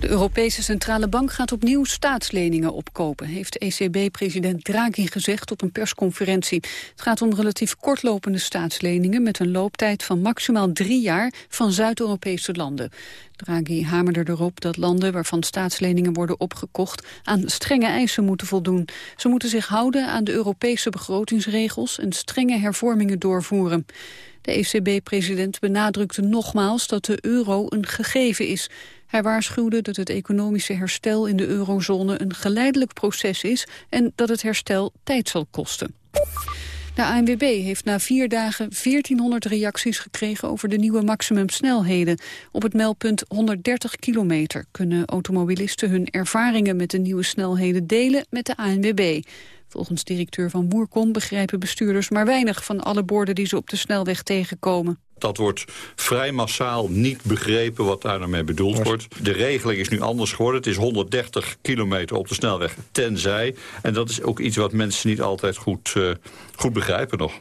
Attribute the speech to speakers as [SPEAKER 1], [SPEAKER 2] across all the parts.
[SPEAKER 1] De Europese Centrale Bank gaat opnieuw staatsleningen opkopen... heeft ECB-president Draghi gezegd op een persconferentie. Het gaat om relatief kortlopende staatsleningen... met een looptijd van maximaal drie jaar van Zuid-Europese landen. Draghi hamerde erop dat landen waarvan staatsleningen worden opgekocht... aan strenge eisen moeten voldoen. Ze moeten zich houden aan de Europese begrotingsregels... en strenge hervormingen doorvoeren. De ECB-president benadrukte nogmaals dat de euro een gegeven is... Hij waarschuwde dat het economische herstel in de eurozone een geleidelijk proces is en dat het herstel tijd zal kosten. De ANWB heeft na vier dagen 1400 reacties gekregen over de nieuwe maximumsnelheden. Op het meldpunt 130 kilometer kunnen automobilisten hun ervaringen met de nieuwe snelheden delen met de ANWB. Volgens directeur van Moerkom begrijpen bestuurders maar weinig van alle borden die ze op de snelweg tegenkomen.
[SPEAKER 2] Dat wordt vrij massaal niet begrepen wat daar nou mee bedoeld wordt. De regeling is nu anders geworden. Het is 130 kilometer op de snelweg tenzij. En dat is ook iets wat mensen niet altijd goed, uh, goed begrijpen nog.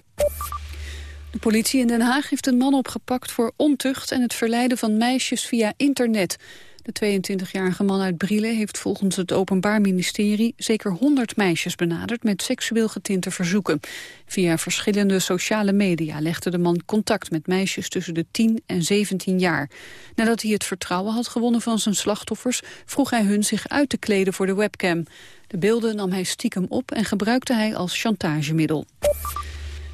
[SPEAKER 1] De politie in Den Haag heeft een man opgepakt voor ontucht en het verleiden van meisjes via internet. De 22-jarige man uit Brielen heeft volgens het Openbaar Ministerie zeker 100 meisjes benaderd met seksueel getinte verzoeken. Via verschillende sociale media legde de man contact met meisjes tussen de 10 en 17 jaar. Nadat hij het vertrouwen had gewonnen van zijn slachtoffers, vroeg hij hun zich uit te kleden voor de webcam. De beelden nam hij stiekem op en gebruikte hij als chantagemiddel.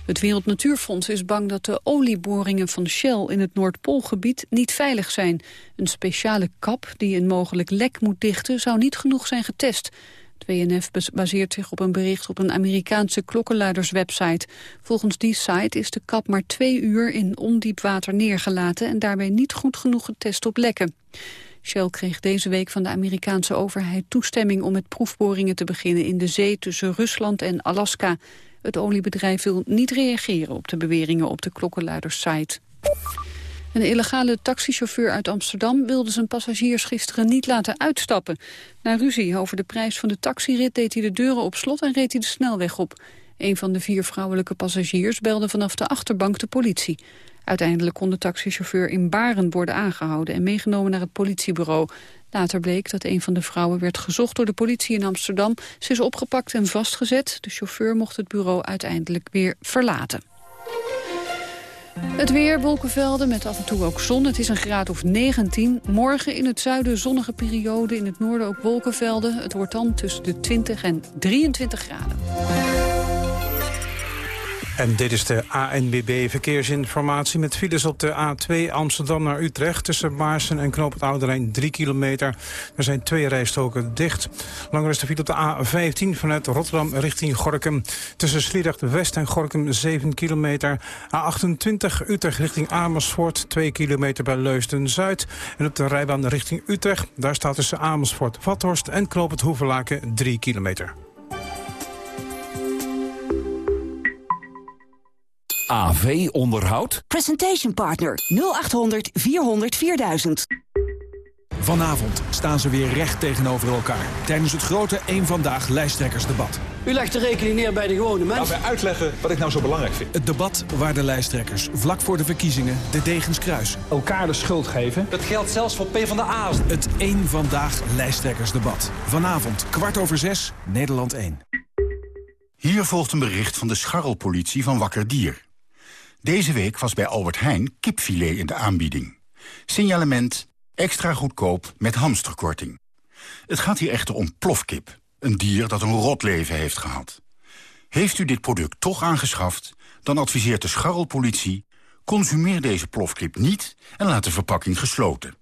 [SPEAKER 1] Het Wereld Natuurfonds is bang dat de olieboringen van Shell in het Noordpoolgebied niet veilig zijn. Een speciale kap die een mogelijk lek moet dichten zou niet genoeg zijn getest. Het WNF baseert zich op een bericht op een Amerikaanse klokkenluiderswebsite. Volgens die site is de kap maar twee uur in ondiep water neergelaten... en daarbij niet goed genoeg getest op lekken. Shell kreeg deze week van de Amerikaanse overheid toestemming om met proefboringen te beginnen in de zee tussen Rusland en Alaska. Het oliebedrijf wil niet reageren op de beweringen op de klokkenluidersite. Een illegale taxichauffeur uit Amsterdam wilde zijn passagiers gisteren niet laten uitstappen. Na ruzie over de prijs van de taxirit deed hij de deuren op slot en reed hij de snelweg op. Een van de vier vrouwelijke passagiers belde vanaf de achterbank de politie. Uiteindelijk kon de taxichauffeur in Baren worden aangehouden en meegenomen naar het politiebureau. Later bleek dat een van de vrouwen werd gezocht door de politie in Amsterdam. Ze is opgepakt en vastgezet. De chauffeur mocht het bureau uiteindelijk weer verlaten. Het weer, wolkenvelden met af en toe ook zon. Het is een graad of 19. Morgen in het zuiden zonnige periode, in het noorden ook wolkenvelden. Het wordt dan tussen de 20 en 23 graden.
[SPEAKER 3] En dit is de ANBB verkeersinformatie met files op de A2 Amsterdam naar Utrecht... tussen Maarsen en Knoop het Oude 3 kilometer. Er zijn twee rijstoken dicht. Langer is de file op de A15 vanuit Rotterdam richting Gorkum. Tussen Sliedrecht West en Gorkum 7 kilometer. A28 Utrecht richting Amersfoort 2 kilometer bij Leusden-Zuid. En op de rijbaan richting Utrecht, daar staat tussen Amersfoort-Vathorst... en Knoop het Hoevelaken 3 kilometer.
[SPEAKER 4] AV Onderhoud?
[SPEAKER 5] Presentation Partner 0800 400 4000.
[SPEAKER 4] Vanavond staan ze weer recht tegenover elkaar... tijdens het grote Eén Vandaag lijsttrekkersdebat.
[SPEAKER 6] U legt de rekening neer bij de gewone mens.
[SPEAKER 7] Laat mij uitleggen wat ik nou zo belangrijk vind.
[SPEAKER 4] Het debat waar de lijsttrekkers vlak voor de verkiezingen de degens kruisen.
[SPEAKER 7] Elkaar de schuld geven.
[SPEAKER 6] Dat geldt zelfs voor PvdA's.
[SPEAKER 4] Het Eén Vandaag lijsttrekkersdebat. Vanavond, kwart over zes, Nederland 1.
[SPEAKER 8] Hier volgt een bericht van de scharrelpolitie van Wakker Dier. Deze week was bij Albert Heijn kipfilet in de aanbieding. Signalement extra goedkoop met hamsterkorting. Het gaat hier echter om plofkip, een dier dat een rot leven heeft gehad. Heeft u dit product toch aangeschaft, dan adviseert de scharrelpolitie... consumeer deze plofkip niet en laat de verpakking gesloten.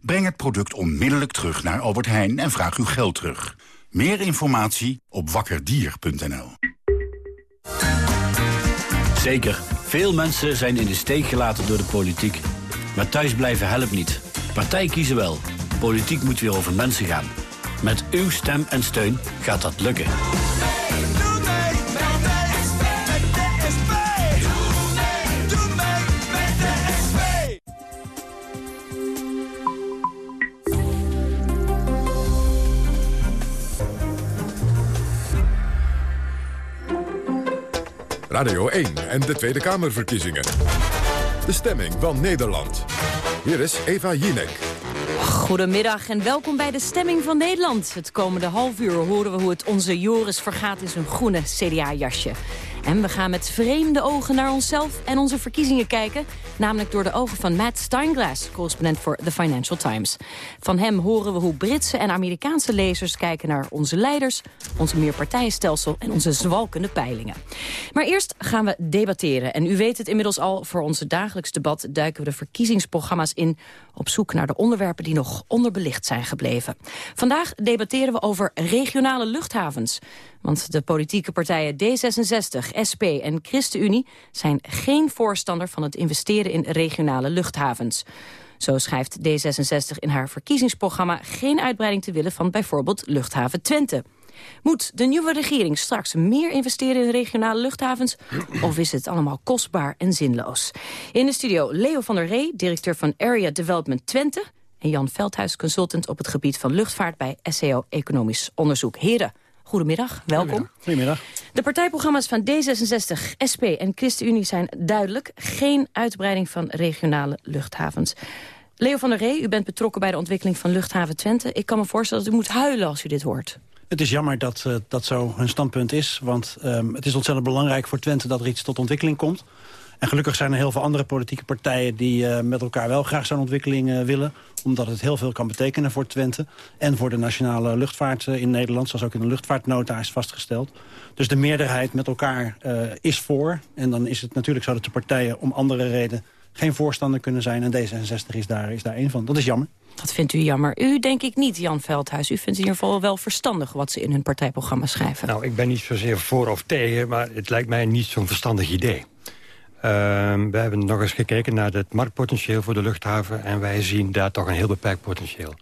[SPEAKER 8] Breng het product onmiddellijk terug naar Albert Heijn en vraag uw geld terug. Meer informatie op wakkerdier.nl.
[SPEAKER 9] Zeker, veel mensen zijn in de steek gelaten door de politiek. Maar thuisblijven helpt niet. Partij kiezen wel. Politiek moet weer over mensen gaan. Met uw stem en steun gaat dat lukken.
[SPEAKER 10] Radio 1 en de Tweede Kamerverkiezingen. De stemming van Nederland. Hier is Eva Jinek.
[SPEAKER 11] Goedemiddag en welkom bij de Stemming van Nederland. Het komende half uur horen we hoe het onze Joris vergaat in zijn groene CDA-jasje. En we gaan met vreemde ogen naar onszelf en onze verkiezingen kijken. Namelijk door de ogen van Matt Steinglass, correspondent voor The Financial Times. Van hem horen we hoe Britse en Amerikaanse lezers kijken naar onze leiders... ons meerpartijenstelsel en onze zwalkende peilingen. Maar eerst gaan we debatteren. En u weet het inmiddels al, voor onze dagelijks debat... duiken we de verkiezingsprogramma's in... op zoek naar de onderwerpen die nog onderbelicht zijn gebleven. Vandaag debatteren we over regionale luchthavens. Want de politieke partijen D66, SP en ChristenUnie... zijn geen voorstander van het investeren in regionale luchthavens. Zo schrijft D66 in haar verkiezingsprogramma... geen uitbreiding te willen van bijvoorbeeld luchthaven Twente. Moet de nieuwe regering straks meer investeren in regionale luchthavens... of is het allemaal kostbaar en zinloos? In de studio Leo van der Ree, directeur van Area Development Twente... en Jan Veldhuis, consultant op het gebied van luchtvaart... bij SEO Economisch Onderzoek. Heren, Goedemiddag, welkom.
[SPEAKER 12] Goedemiddag.
[SPEAKER 11] De partijprogramma's van D66, SP en ChristenUnie zijn duidelijk. Geen uitbreiding van regionale luchthavens. Leo van der Ree, u bent betrokken bij de ontwikkeling van luchthaven Twente. Ik kan me voorstellen dat u moet huilen als u dit hoort.
[SPEAKER 12] Het is jammer dat uh, dat zo hun standpunt is. Want um, het is ontzettend belangrijk voor Twente dat er iets tot ontwikkeling komt. En gelukkig zijn er heel veel andere politieke partijen... die uh, met elkaar wel graag zo'n ontwikkeling uh, willen. Omdat het heel veel kan betekenen voor Twente. En voor de nationale luchtvaart uh, in Nederland. Zoals ook in de luchtvaartnota is vastgesteld. Dus de meerderheid met elkaar is voor. En dan is het natuurlijk zo dat de partijen om andere redenen... geen voorstander kunnen zijn. En D66 is daar, is daar één van. Dat is jammer.
[SPEAKER 11] Dat vindt u jammer. U denk ik niet, Jan Veldhuis. U vindt in ieder geval wel verstandig wat ze in hun partijprogramma schrijven.
[SPEAKER 13] Nou, ik ben niet zozeer voor of tegen, maar het lijkt mij niet zo'n verstandig idee. Uh, we hebben nog eens gekeken naar het marktpotentieel voor de luchthaven... en wij zien daar toch een heel beperkt potentieel.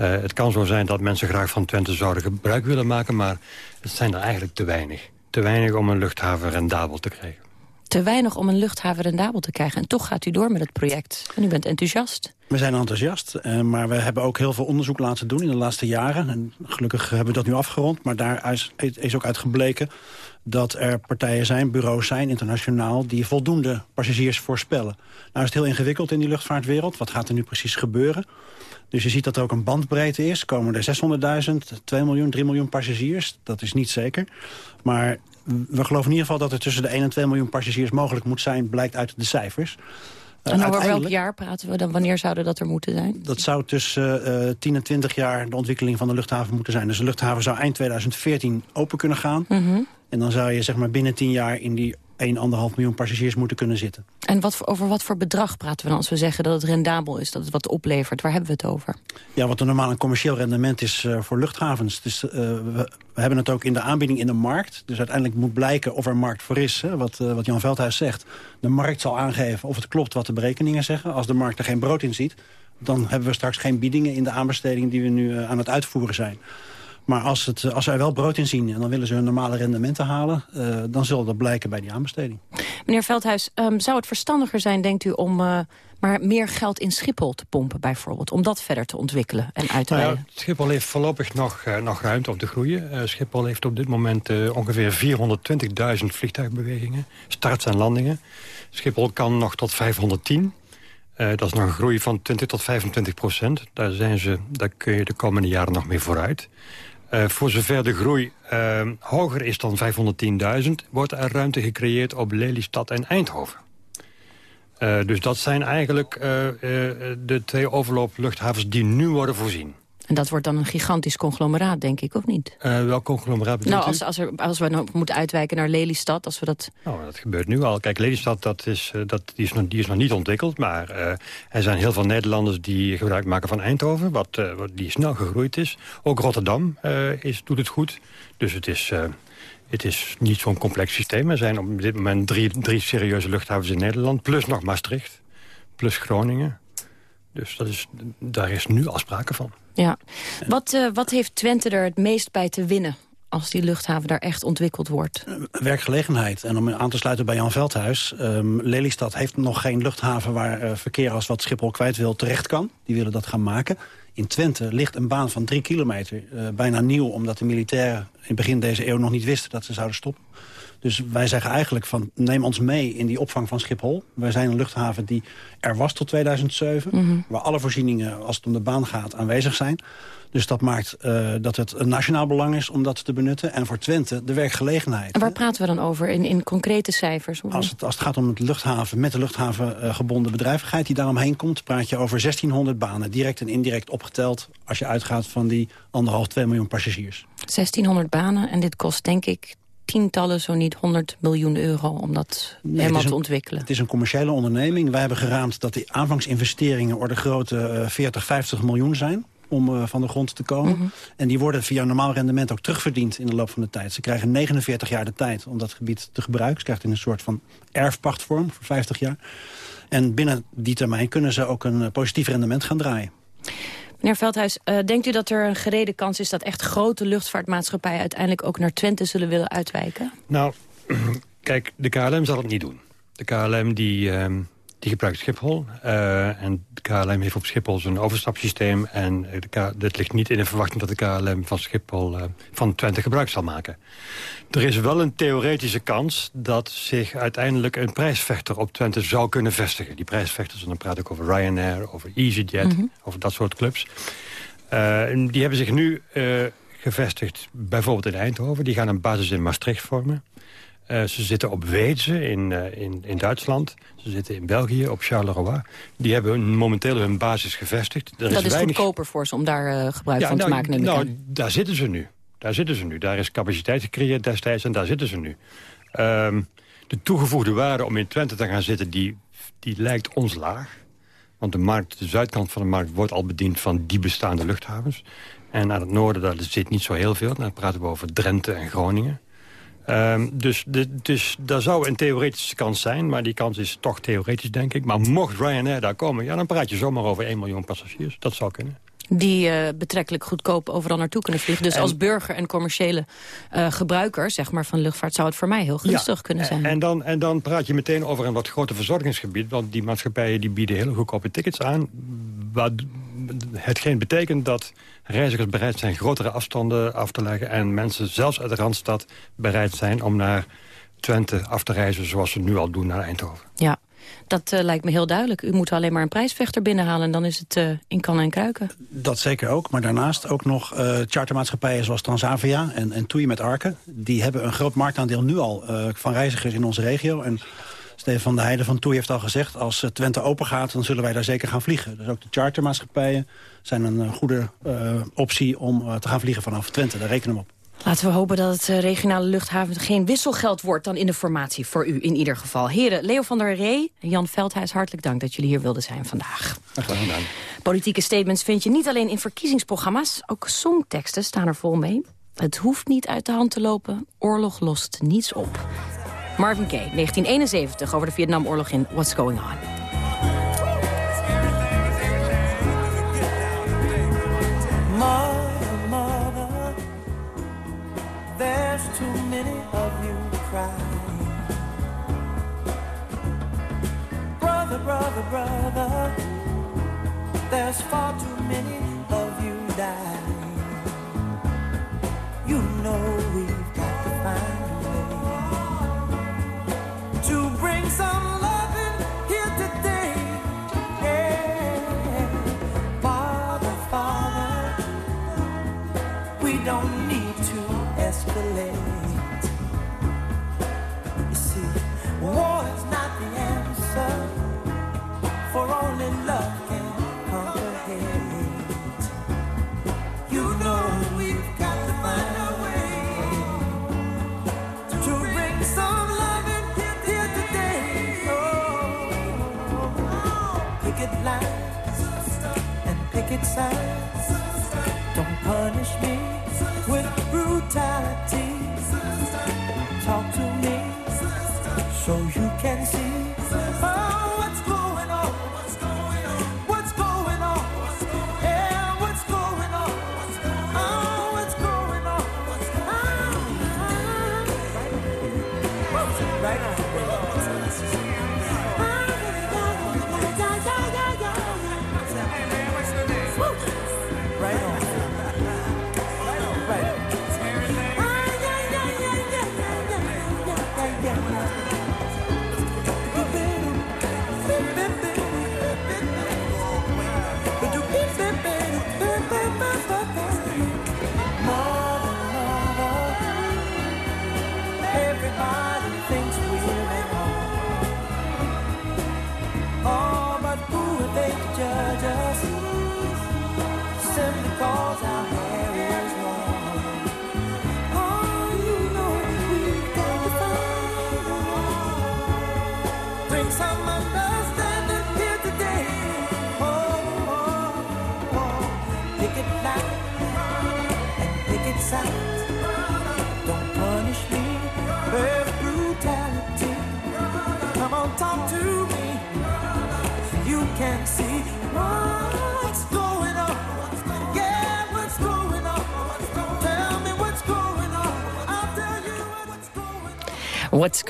[SPEAKER 13] Uh, het kan zo zijn dat mensen graag van Twente zouden gebruik willen maken... maar het zijn er eigenlijk te weinig. Te weinig om een luchthaven rendabel te krijgen.
[SPEAKER 11] Te weinig om een luchthaven rendabel te krijgen. En toch gaat u door met het project. En u bent enthousiast.
[SPEAKER 12] We zijn enthousiast, uh, maar we hebben ook heel veel onderzoek laten doen in de laatste jaren. En gelukkig hebben we dat nu afgerond, maar daar is, is ook uit gebleken dat er partijen zijn, bureaus zijn, internationaal... die voldoende passagiers voorspellen. Nou is het heel ingewikkeld in die luchtvaartwereld. Wat gaat er nu precies gebeuren? Dus je ziet dat er ook een bandbreedte is. Komen er 600.000, 2 miljoen, 3 miljoen passagiers? Dat is niet zeker. Maar we geloven in ieder geval dat er tussen de 1 en 2 miljoen passagiers mogelijk moet zijn... blijkt uit de cijfers.
[SPEAKER 11] En over welk jaar praten we dan? Wanneer zouden dat er moeten zijn?
[SPEAKER 12] Dat zou tussen uh, 10 en 20 jaar de ontwikkeling van de luchthaven moeten zijn. Dus de luchthaven zou eind 2014 open kunnen gaan. Mm -hmm. En dan zou je zeg maar, binnen 10 jaar in die 1,5 miljoen passagiers moeten kunnen zitten.
[SPEAKER 11] En wat, over wat voor bedrag praten we dan als we zeggen dat het rendabel is, dat het wat oplevert? Waar hebben we het over?
[SPEAKER 12] Ja, wat een normaal een commercieel rendement is uh, voor luchthavens. Dus, uh, we, we, hebben het ook in de aanbieding in de markt. Dus uiteindelijk moet blijken of er markt voor is. Hè, wat, uh, wat Jan Veldhuis zegt. De markt zal aangeven of het klopt wat de berekeningen zeggen. Als de markt er geen brood in ziet, dan hebben we straks geen biedingen in de aanbesteding die we nu aan het uitvoeren zijn. Maar als, het, als zij wel brood in zien en dan willen ze hun normale rendementen halen... Uh, dan zal dat blijken bij die aanbesteding.
[SPEAKER 11] Meneer Veldhuis, um, zou het verstandiger zijn, denkt u... om uh, maar meer geld in Schiphol te pompen bijvoorbeeld... om dat verder te ontwikkelen en uit te
[SPEAKER 13] nou
[SPEAKER 11] rijden?
[SPEAKER 13] Ja, Schiphol heeft voorlopig nog, uh, nog ruimte om te groeien. Schiphol heeft op dit moment ongeveer 420.000 vliegtuigbewegingen. Starts en landingen. Schiphol kan nog tot 510... Uh, dat is nog een groei van 20 tot 25 procent. Daar, zijn ze, daar kun je de komende jaren nog mee vooruit. Uh, voor zover de groei uh, hoger is dan 510.000... wordt er ruimte gecreëerd op Lelystad en Eindhoven. Uh, dus dat zijn eigenlijk de twee overloopluchthavens die nu worden voorzien.
[SPEAKER 11] En dat wordt dan een gigantisch conglomeraat, denk ik, of niet?
[SPEAKER 13] Uh, welk conglomeraat bedoelt
[SPEAKER 11] nou, als, als, er, als we nou moeten uitwijken naar Lelystad, als we dat...
[SPEAKER 13] Nou, dat gebeurt nu al. Kijk, Lelystad, dat is, dat, die, is nog, die is nog niet ontwikkeld... maar uh, er zijn heel veel Nederlanders die gebruik maken van Eindhoven... wat, uh, wat die snel gegroeid is. Ook Rotterdam is, doet het goed. Dus het is... Het is niet zo'n complex systeem. Er zijn op dit moment drie, drie serieuze luchthavens in Nederland. Plus nog Maastricht. Plus Groningen. Dus dat is, daar is nu al sprake van.
[SPEAKER 11] Ja. Wat, uh, wat heeft Twente er het meest bij te winnen als die luchthaven daar echt ontwikkeld wordt?
[SPEAKER 12] Werkgelegenheid. En om aan te sluiten bij Jan Veldhuis. Um, Lelystad heeft nog geen luchthaven waar uh, verkeer als wat Schiphol kwijt wil terecht kan. Die willen dat gaan maken. In Twente ligt een baan van drie kilometer. Bijna nieuw, omdat de militairen in begin deze eeuw nog niet wisten dat ze zouden stoppen. Dus wij zeggen eigenlijk van neem ons mee in die opvang van Schiphol. Wij zijn een luchthaven die er was tot 2007.
[SPEAKER 11] Mhm.
[SPEAKER 12] Waar alle voorzieningen, als het om de baan gaat, aanwezig zijn. Dus dat maakt uh, dat het een nationaal belang is om dat te benutten. En voor Twente de werkgelegenheid.
[SPEAKER 11] En waar praten we dan over in, in concrete cijfers?
[SPEAKER 12] Als het, als het gaat om het luchthaven, met de luchthaven uh, gebonden bedrijvigheid die daaromheen komt... praat je over 1600 banen, direct en indirect opgeteld... als je uitgaat van die anderhalf, 2 miljoen passagiers.
[SPEAKER 11] 1600 banen en dit kost denk ik tientallen, zo niet 100 miljoen euro om dat
[SPEAKER 12] Nee,
[SPEAKER 11] helemaal te ontwikkelen.
[SPEAKER 12] Het is een commerciële onderneming. Wij hebben geraamd dat die aanvangsinvesteringen... orde grote eh, 40, 50 miljoen zijn om eh, van de grond te komen.
[SPEAKER 11] Mhm.
[SPEAKER 12] En die worden via normaal rendement ook terugverdiend in de loop van de tijd. Ze krijgen 49 jaar de tijd om dat gebied te gebruiken. Ze krijgen het in een soort van erfpachtvorm voor 50 jaar. En binnen die termijn kunnen ze ook een eh, positief rendement gaan draaien.
[SPEAKER 11] Meneer Veldhuis, eh, denkt u dat er een gerede kans is... dat echt grote luchtvaartmaatschappijen uiteindelijk ook naar Twente zullen willen uitwijken?
[SPEAKER 13] Nou, kijk, de KLM zal het niet doen. De KLM die, ehm, die gebruikt Schiphol. eh, en de KLM heeft op Schiphol zijn overstapsysteem. En eh, de het ligt niet in de verwachting dat de KLM van Schiphol eh, van Twente gebruik zal maken. Er is wel een theoretische kans dat zich uiteindelijk een prijsvechter op Twente zou kunnen vestigen. Die prijsvechters, en dan praat ik over Ryanair, over EasyJet,
[SPEAKER 11] Mhm.
[SPEAKER 13] over dat soort clubs. Die hebben zich nu gevestigd bijvoorbeeld in Eindhoven. Die gaan een basis in Maastricht vormen. Eh, ze zitten op Weeze in, eh, in, in Duitsland. Ze zitten in België op Charleroi. Die hebben momenteel hun basis gevestigd. Er
[SPEAKER 11] dat is
[SPEAKER 13] weinig-
[SPEAKER 11] goedkoper voor ze om daar eh, gebruik van
[SPEAKER 13] nou,
[SPEAKER 11] te maken, neem ik
[SPEAKER 13] nou,
[SPEAKER 11] aan.
[SPEAKER 13] daar zitten ze nu. Daar zitten ze nu. Daar is capaciteit gecreëerd destijds en daar zitten ze nu. Ehm, de toegevoegde waarde om in Twente te gaan zitten, die, die lijkt ons laag. Want de, markt, de zuidkant van de markt wordt al bediend van die bestaande luchthavens. En aan het noorden daar zit niet zo heel veel. Dan praten we over Drenthe en Groningen. Ehm, dus, de, dus daar zou een theoretische kans zijn, maar die kans is toch theoretisch, denk ik. Maar mocht Ryanair daar komen, ja, dan praat je zomaar over 1 miljoen passagiers. Dat zou kunnen.
[SPEAKER 11] Die eh, betrekkelijk goedkoop overal naartoe kunnen vliegen. Dus
[SPEAKER 13] En-
[SPEAKER 11] als burger en commerciële eh, gebruiker zeg maar, van luchtvaart... zou het voor mij heel gunstig
[SPEAKER 13] Ja,
[SPEAKER 11] kunnen zijn.
[SPEAKER 13] En dan, en dan praat je meteen over een wat groter verzorgingsgebied. Want die maatschappijen die bieden hele goedkope tickets aan. Wat, hetgeen betekent dat reizigers bereid zijn grotere afstanden af te leggen. En mensen zelfs uit de Randstad bereid zijn om naar Twente af te reizen. Zoals ze nu al doen naar Eindhoven.
[SPEAKER 11] Ja, dat eh, lijkt me heel duidelijk. U moet alleen maar een prijsvechter binnenhalen... en dan is het eh, in kan en kruiken.
[SPEAKER 12] Dat zeker ook, maar daarnaast ook nog eh, chartermaatschappijen zoals Transavia en, en TUI met Arke. Die hebben een groot marktaandeel nu al van reizigers in onze regio. En Stefan van der Heijden van TUI heeft al gezegd... als Twente open gaat, dan zullen wij daar zeker gaan vliegen. Dus ook de chartermaatschappijen zijn een goede optie om te gaan vliegen vanaf Twente. Daar rekenen we op.
[SPEAKER 11] Laten we hopen dat het eh, regionale luchthaven geen wisselgeld wordt... dan in de formatie voor u in ieder geval. Heren, Leo van der Ree en Jan Veldhuis, hartelijk dank... dat jullie hier wilden zijn vandaag.
[SPEAKER 12] Graag gedaan.
[SPEAKER 11] Politieke statements vind je niet alleen in verkiezingsprogramma's... ook songteksten staan er vol mee. Het hoeft niet uit de hand te lopen, oorlog lost niets op. Marvin Gaye, 1971, over de Vietnamoorlog in What's Going On.
[SPEAKER 14] Picket signs. Don't punish me with brutality. Talk to me so you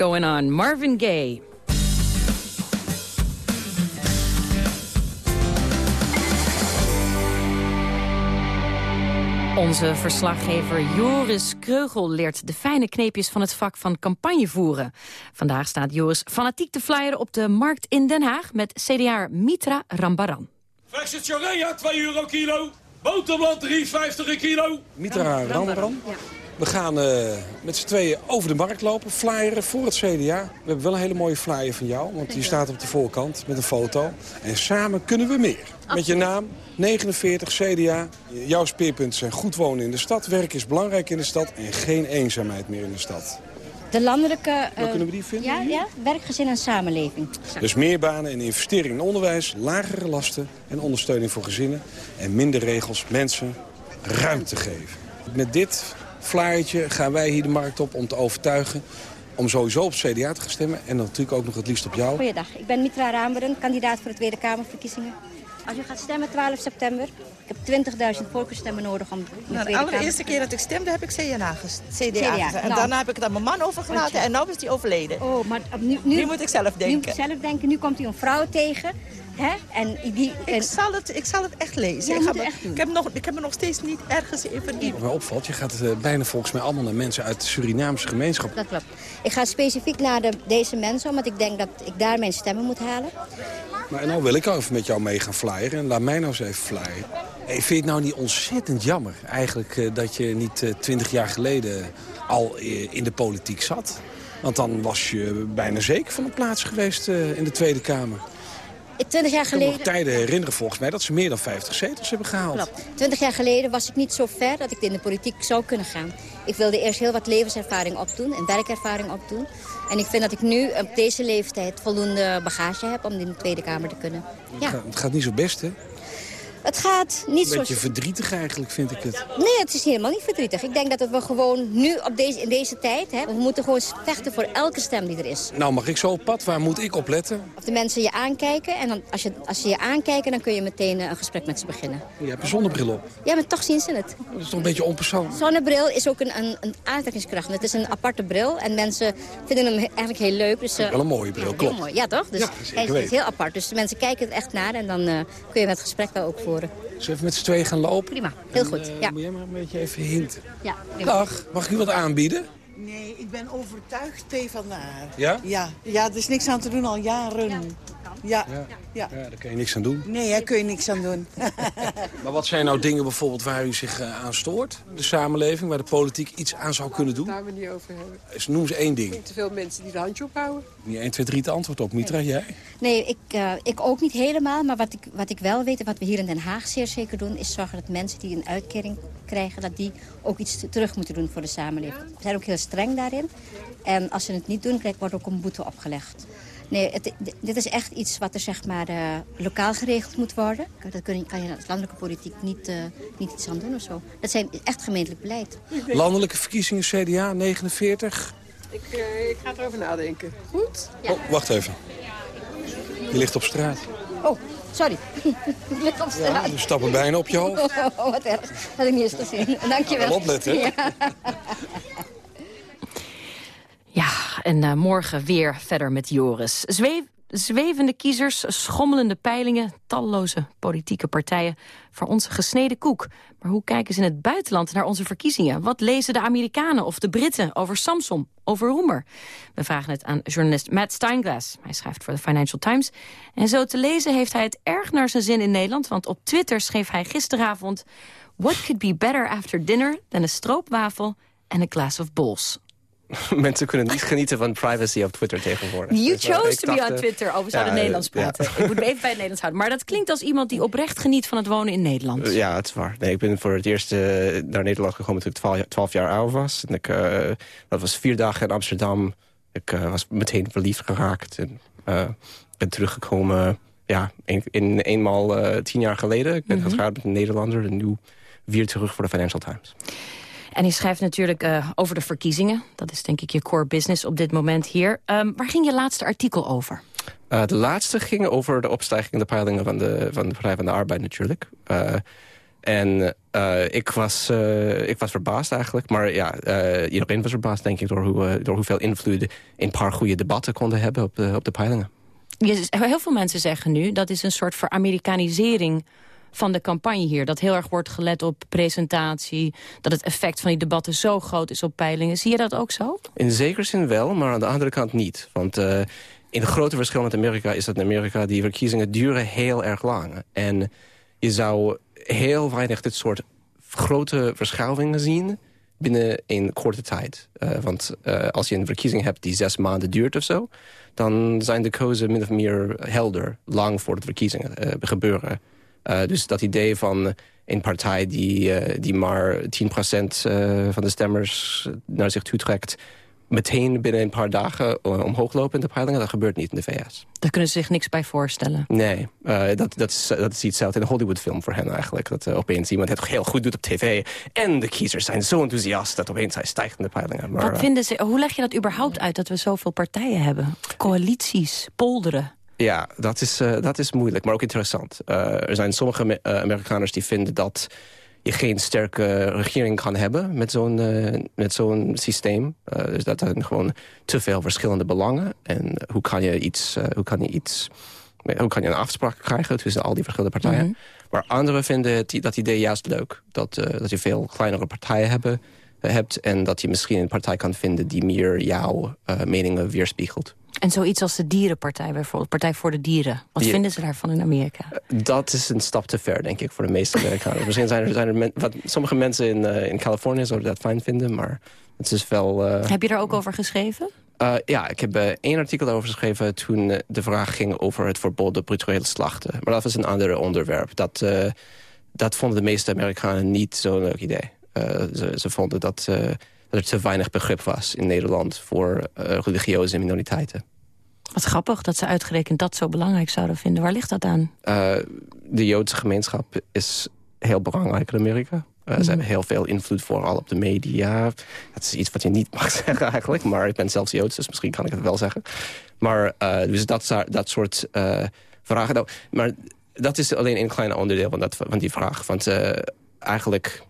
[SPEAKER 14] Going On,
[SPEAKER 11] Marvin Gaye. Onze verslaggever Joris Kreugel leert de fijne kneepjes van het vak van campagne voeren. Vandaag staat Joris fanatiek te flyeren op de markt in Den Haag met CDA Mitra Rambaran.
[SPEAKER 15] Verse Chorea, 2 euro kilo. Boterblad, 3,50 een kilo.
[SPEAKER 16] Mitra Rambaran. We gaan eh, met z'n tweeën over de markt lopen, flyeren voor het CDA. We hebben wel een hele mooie flyer van jou, want die staat op de voorkant met een foto. En samen kunnen we meer. Met je naam, 49 CDA. Jouw speerpunten zijn goed wonen in de stad, werk is belangrijk in de stad... en geen eenzaamheid meer in de stad.
[SPEAKER 17] De landelijke...
[SPEAKER 16] Waar kunnen we die vinden
[SPEAKER 17] Ja, ja, werkgezin en samenleving.
[SPEAKER 16] Dus meer banen en investering in onderwijs, lagere lasten en ondersteuning voor gezinnen... en minder regels mensen ruimte geven. Met dit flyertje gaan wij hier de markt op om te overtuigen... om sowieso op CDA te gaan stemmen en dan natuurlijk ook nog het liefst op jou.
[SPEAKER 17] Goeiedag, ik ben Mitra Rameren, kandidaat voor de Tweede Kamerverkiezingen. Als u gaat stemmen 12 september, ik heb 20.000 volkersstemmen nodig om de
[SPEAKER 18] Nou,
[SPEAKER 17] Tweede
[SPEAKER 18] de allereerste keer dat ik stemde heb ik CNA CDA,
[SPEAKER 17] CDA.
[SPEAKER 18] En
[SPEAKER 17] nou.
[SPEAKER 18] daarna heb ik het aan mijn man overgelaten en nu is hij overleden.
[SPEAKER 17] Oh, maar nu,
[SPEAKER 18] Nu moet ik zelf
[SPEAKER 17] Nu moet
[SPEAKER 18] denken.
[SPEAKER 17] ik zelf denken, nu komt u een vrouw tegen. Hè? En die, en...
[SPEAKER 18] Ik zal het, ik zal het echt lezen.
[SPEAKER 17] Ja,
[SPEAKER 18] ik, ga me-
[SPEAKER 17] echt
[SPEAKER 18] ik, heb nog, ik heb me nog steeds niet ergens in verdiept.
[SPEAKER 16] Wat mij opvalt, je gaat eh, bijna volgens mij allemaal naar mensen uit de Surinaamse gemeenschap.
[SPEAKER 17] Dat klopt. Ik ga specifiek naar de, deze mensen, omdat ik denk dat ik daar mijn stemmen moet halen.
[SPEAKER 16] Maar nou wil ik even met jou mee gaan flyeren. En laat mij nou eens even flyeren. Hey, vind je het nou niet ontzettend jammer eigenlijk eh, dat je niet twintig jaar geleden al eh, in de politiek zat? Want dan was je bijna zeker van een plaats geweest eh, in de Tweede Kamer.
[SPEAKER 17] 20 jaar
[SPEAKER 16] Ik kan me nog
[SPEAKER 17] geleden...
[SPEAKER 16] tijden herinneren volgens mij dat ze meer dan 50 zetels hebben gehaald.
[SPEAKER 17] Klopt. Twintig jaar geleden was ik niet zo ver dat ik in de politiek zou kunnen gaan. Ik wilde eerst heel wat levenservaring opdoen en werkervaring opdoen. En ik vind dat ik nu op deze leeftijd voldoende bagage heb om in de Tweede Kamer te kunnen. Ja,
[SPEAKER 16] het gaat niet zo best, hè?
[SPEAKER 17] Het gaat niet
[SPEAKER 16] Een
[SPEAKER 17] zo...
[SPEAKER 16] beetje verdrietig eigenlijk, vind ik het.
[SPEAKER 17] Nee, het is helemaal niet verdrietig. Ik denk dat we gewoon nu op deze, in deze tijd... Hè, we moeten gewoon vechten voor elke stem die er is.
[SPEAKER 16] Nou, mag ik zo op pad? Waar moet ik op letten?
[SPEAKER 17] Of de mensen je aankijken. En dan, als, je, als ze je aankijken, dan kun je meteen eh, een gesprek met ze beginnen.
[SPEAKER 16] Je hebt een zonnebril op.
[SPEAKER 17] Ja, maar toch zien ze het.
[SPEAKER 16] Dat is toch een beetje onpersoonlijk?
[SPEAKER 17] Zonnebril is ook een, een, een aantrekkingskracht. Het is een aparte bril en mensen vinden hem he- eigenlijk heel leuk. Dus, eh,
[SPEAKER 16] Wel een mooie bril, klopt.
[SPEAKER 17] mooi. Ja, toch? Dus
[SPEAKER 16] Ja,
[SPEAKER 17] hij is, is heel apart. Dus de mensen kijken het echt naar en dan eh, kun je het gesprek wel ook voeren.
[SPEAKER 16] Zullen we even met z'n tweeën gaan lopen?
[SPEAKER 17] Prima, heel
[SPEAKER 16] En,
[SPEAKER 17] goed.
[SPEAKER 16] eh,
[SPEAKER 17] Ja.
[SPEAKER 16] Moet jij maar een beetje even hinten.
[SPEAKER 17] Ja,
[SPEAKER 16] Dag, mag ik u wat aanbieden?
[SPEAKER 19] Nee, ik ben overtuigd PvdA.
[SPEAKER 16] Ja?
[SPEAKER 19] Ja, ja er is niks aan te doen al jaren. Ja. Ja.
[SPEAKER 16] Ja.
[SPEAKER 19] ja.
[SPEAKER 16] Daar kun je niks aan doen.
[SPEAKER 19] Nee, daar kun je niks aan doen.
[SPEAKER 16] Maar wat zijn nou dingen bijvoorbeeld waar u zich eh, aan stoort? De samenleving, waar de politiek iets aan zou kunnen doen?
[SPEAKER 20] Daar we niet over hebben.
[SPEAKER 16] Dus noem eens één ding.
[SPEAKER 20] Te veel mensen die de handje ophouden.
[SPEAKER 16] Niet 1, 2, 3 het antwoord op. Mitra, jij?
[SPEAKER 17] Nee, ik, eh, ik ook niet helemaal. Maar wat ik, wat ik wel weet en wat we hier in Den Haag zeer zeker doen... is zorgen dat mensen die een uitkering krijgen... dat die ook iets te- terug moeten doen voor de samenleving. We zijn ook heel streng daarin. En als ze het niet doen, krijgt- wordt ook een boete opgelegd. Nee, het, dit is echt iets wat er zeg maar eh, lokaal geregeld moet worden. Daar kun je, kan je als landelijke politiek niet, eh, niet iets aan doen of zo. Dat zijn echt gemeentelijk beleid.
[SPEAKER 16] Landelijke verkiezingen, CDA, 49.
[SPEAKER 20] Ik, eh, ik ga erover nadenken. Goed?
[SPEAKER 16] Oh, wacht even. Je ligt op straat.
[SPEAKER 17] Oh, sorry. ik lig op
[SPEAKER 16] Ja,
[SPEAKER 17] straat.
[SPEAKER 16] we stappen bijna op je hoofd.
[SPEAKER 17] Oh, wat erg. Had ik niet eens gezien. Dankjewel.
[SPEAKER 16] Wel opletten, hè?
[SPEAKER 17] Ja.
[SPEAKER 11] Ja, en eh, morgen weer verder met Joris. Zwevende kiezers, schommelende peilingen... talloze politieke partijen voor onze gesneden koek. Maar hoe kijken ze in het buitenland naar onze verkiezingen? Wat lezen de Amerikanen of de Britten over Samsung, over Roemer? We vragen het aan journalist Matt Steinglass. Hij schrijft voor de Financial Times. En zo te lezen heeft hij het erg naar zijn zin in Nederland... want op Twitter schreef hij gisteravond... What could be better after dinner than a stroopwafel and a glass of bols?
[SPEAKER 21] Mensen kunnen niet genieten van privacy op Twitter tegenwoordig.
[SPEAKER 11] You
[SPEAKER 21] Dus, eh,
[SPEAKER 11] chose to be on
[SPEAKER 21] eh,
[SPEAKER 11] Twitter. Oh, we zouden
[SPEAKER 21] ja,
[SPEAKER 11] Nederlands
[SPEAKER 21] ja.
[SPEAKER 11] praten. Ik moet me even bij het Nederlands houden. Maar dat klinkt als iemand die oprecht geniet van het wonen in Nederland.
[SPEAKER 21] Eh, Ja, het is waar. Nee, ik ben voor het eerst eh, naar Nederland gekomen toen ik 12, jaar- 12 jaar oud was. En ik, eh, dat was vier dagen in Amsterdam. Ik eh, was meteen verliefd geraakt. En Eh, ben teruggekomen ja, in, in eenmaal eh, tien jaar geleden. Ik ben
[SPEAKER 11] Mhm.
[SPEAKER 21] getrouwd met een Nederlander en nu weer terug voor de Financial Times.
[SPEAKER 11] En je schrijft natuurlijk eh, over de verkiezingen. Dat is denk ik je core business op dit moment hier. Ehm, waar ging je laatste artikel over?
[SPEAKER 21] Eh, de laatste ging over de opstijging in de peilingen van de, van de Partij van de Arbeid natuurlijk. Eh, en ik, was, ik was verbaasd eigenlijk. Maar ja, iedereen was verbaasd denk ik door, hoe, door hoeveel invloed een paar goede debatten konden hebben op de, op de peilingen.
[SPEAKER 11] Heel veel mensen zeggen nu dat is een soort veramerikanisering van de campagne hier. Dat heel erg wordt gelet op presentatie. Dat het effect van die debatten zo groot is op peilingen. Zie je dat ook zo?
[SPEAKER 21] In zekere zin wel, maar aan de andere kant niet. Want eh in het grote verschil met Amerika is dat in Amerika... die verkiezingen duren heel erg lang. En je zou heel weinig dit soort grote verschuivingen zien binnen een korte tijd. Eh, want eh, als je een verkiezing hebt die zes maanden duurt of zo... dan zijn de kozen min of meer helder, lang voor de verkiezingen gebeuren. Eh, dus dat idee van een partij die, eh, die maar 10% eh, van de stemmers naar zich toe trekt... meteen binnen een paar dagen eh, omhoog lopen in de peilingen... dat gebeurt niet in de VS.
[SPEAKER 11] Daar kunnen ze zich niks bij voorstellen.
[SPEAKER 21] Nee, eh, dat, dat, is, dat is iets zelfs in een Hollywoodfilm voor hen eigenlijk. Dat eh, opeens iemand het heel goed doet op tv... en de kiezers zijn zo enthousiast dat opeens hij stijgt in de peilingen. Maar,
[SPEAKER 11] Wat
[SPEAKER 21] eh,
[SPEAKER 11] vinden ze, hoe leg je dat überhaupt uit dat we zoveel partijen hebben? Coalities, polderen.
[SPEAKER 21] Ja, dat is, eh, dat is moeilijk, maar ook interessant. Eh, er zijn sommige eh, Amerikaners die vinden dat je geen sterke regering kan hebben met zo'n met zo'n systeem. Dus dat zijn gewoon te veel verschillende belangen. En hoe kan je iets, hoe kan je iets, hoe kan je een afspraak krijgen tussen al die verschillende partijen?
[SPEAKER 11] Mhm.
[SPEAKER 21] Maar anderen vinden het, dat idee juist leuk. Dat, dat je veel kleinere partijen hebben, hebt en dat je misschien een partij kan vinden die meer jouw meningen weerspiegelt.
[SPEAKER 11] En zoiets als de Dierenpartij bijvoorbeeld, Partij voor de Dieren. Wat
[SPEAKER 21] Ja.
[SPEAKER 11] vinden ze daarvan in Amerika?
[SPEAKER 21] Dat is een stap te ver, denk ik, voor de meeste Amerikanen. Misschien zijn er, zijn er men- wat, sommige mensen in, eh, in Californië zouden dat fijn vinden, maar het is wel... eh,
[SPEAKER 11] Heb je daar ook over geschreven?
[SPEAKER 21] eh, ja, ik heb eh, één artikel over geschreven toen eh, de vraag ging over het verboden brutale slachten. Maar dat was een ander onderwerp. Dat, eh, dat vonden de meeste Amerikanen niet zo'n leuk idee. Eh, ze, ze vonden dat, eh, dat er te weinig begrip was in Nederland voor eh, religieuze minoriteiten.
[SPEAKER 11] Wat grappig dat ze uitgerekend dat zo belangrijk zouden vinden. Waar ligt dat aan?
[SPEAKER 21] Eh, de Joodse gemeenschap is heel belangrijk in Amerika. Eh,
[SPEAKER 11] Mhm.
[SPEAKER 21] Ze hebben heel veel invloed vooral op de media. Dat is iets wat je niet mag zeggen eigenlijk. Maar ik ben zelfs Joods, dus misschien kan ik het wel zeggen. Maar eh, dus dat, dat soort vragen. Nou, maar dat is alleen een klein onderdeel van, dat, van die vraag. Want eigenlijk,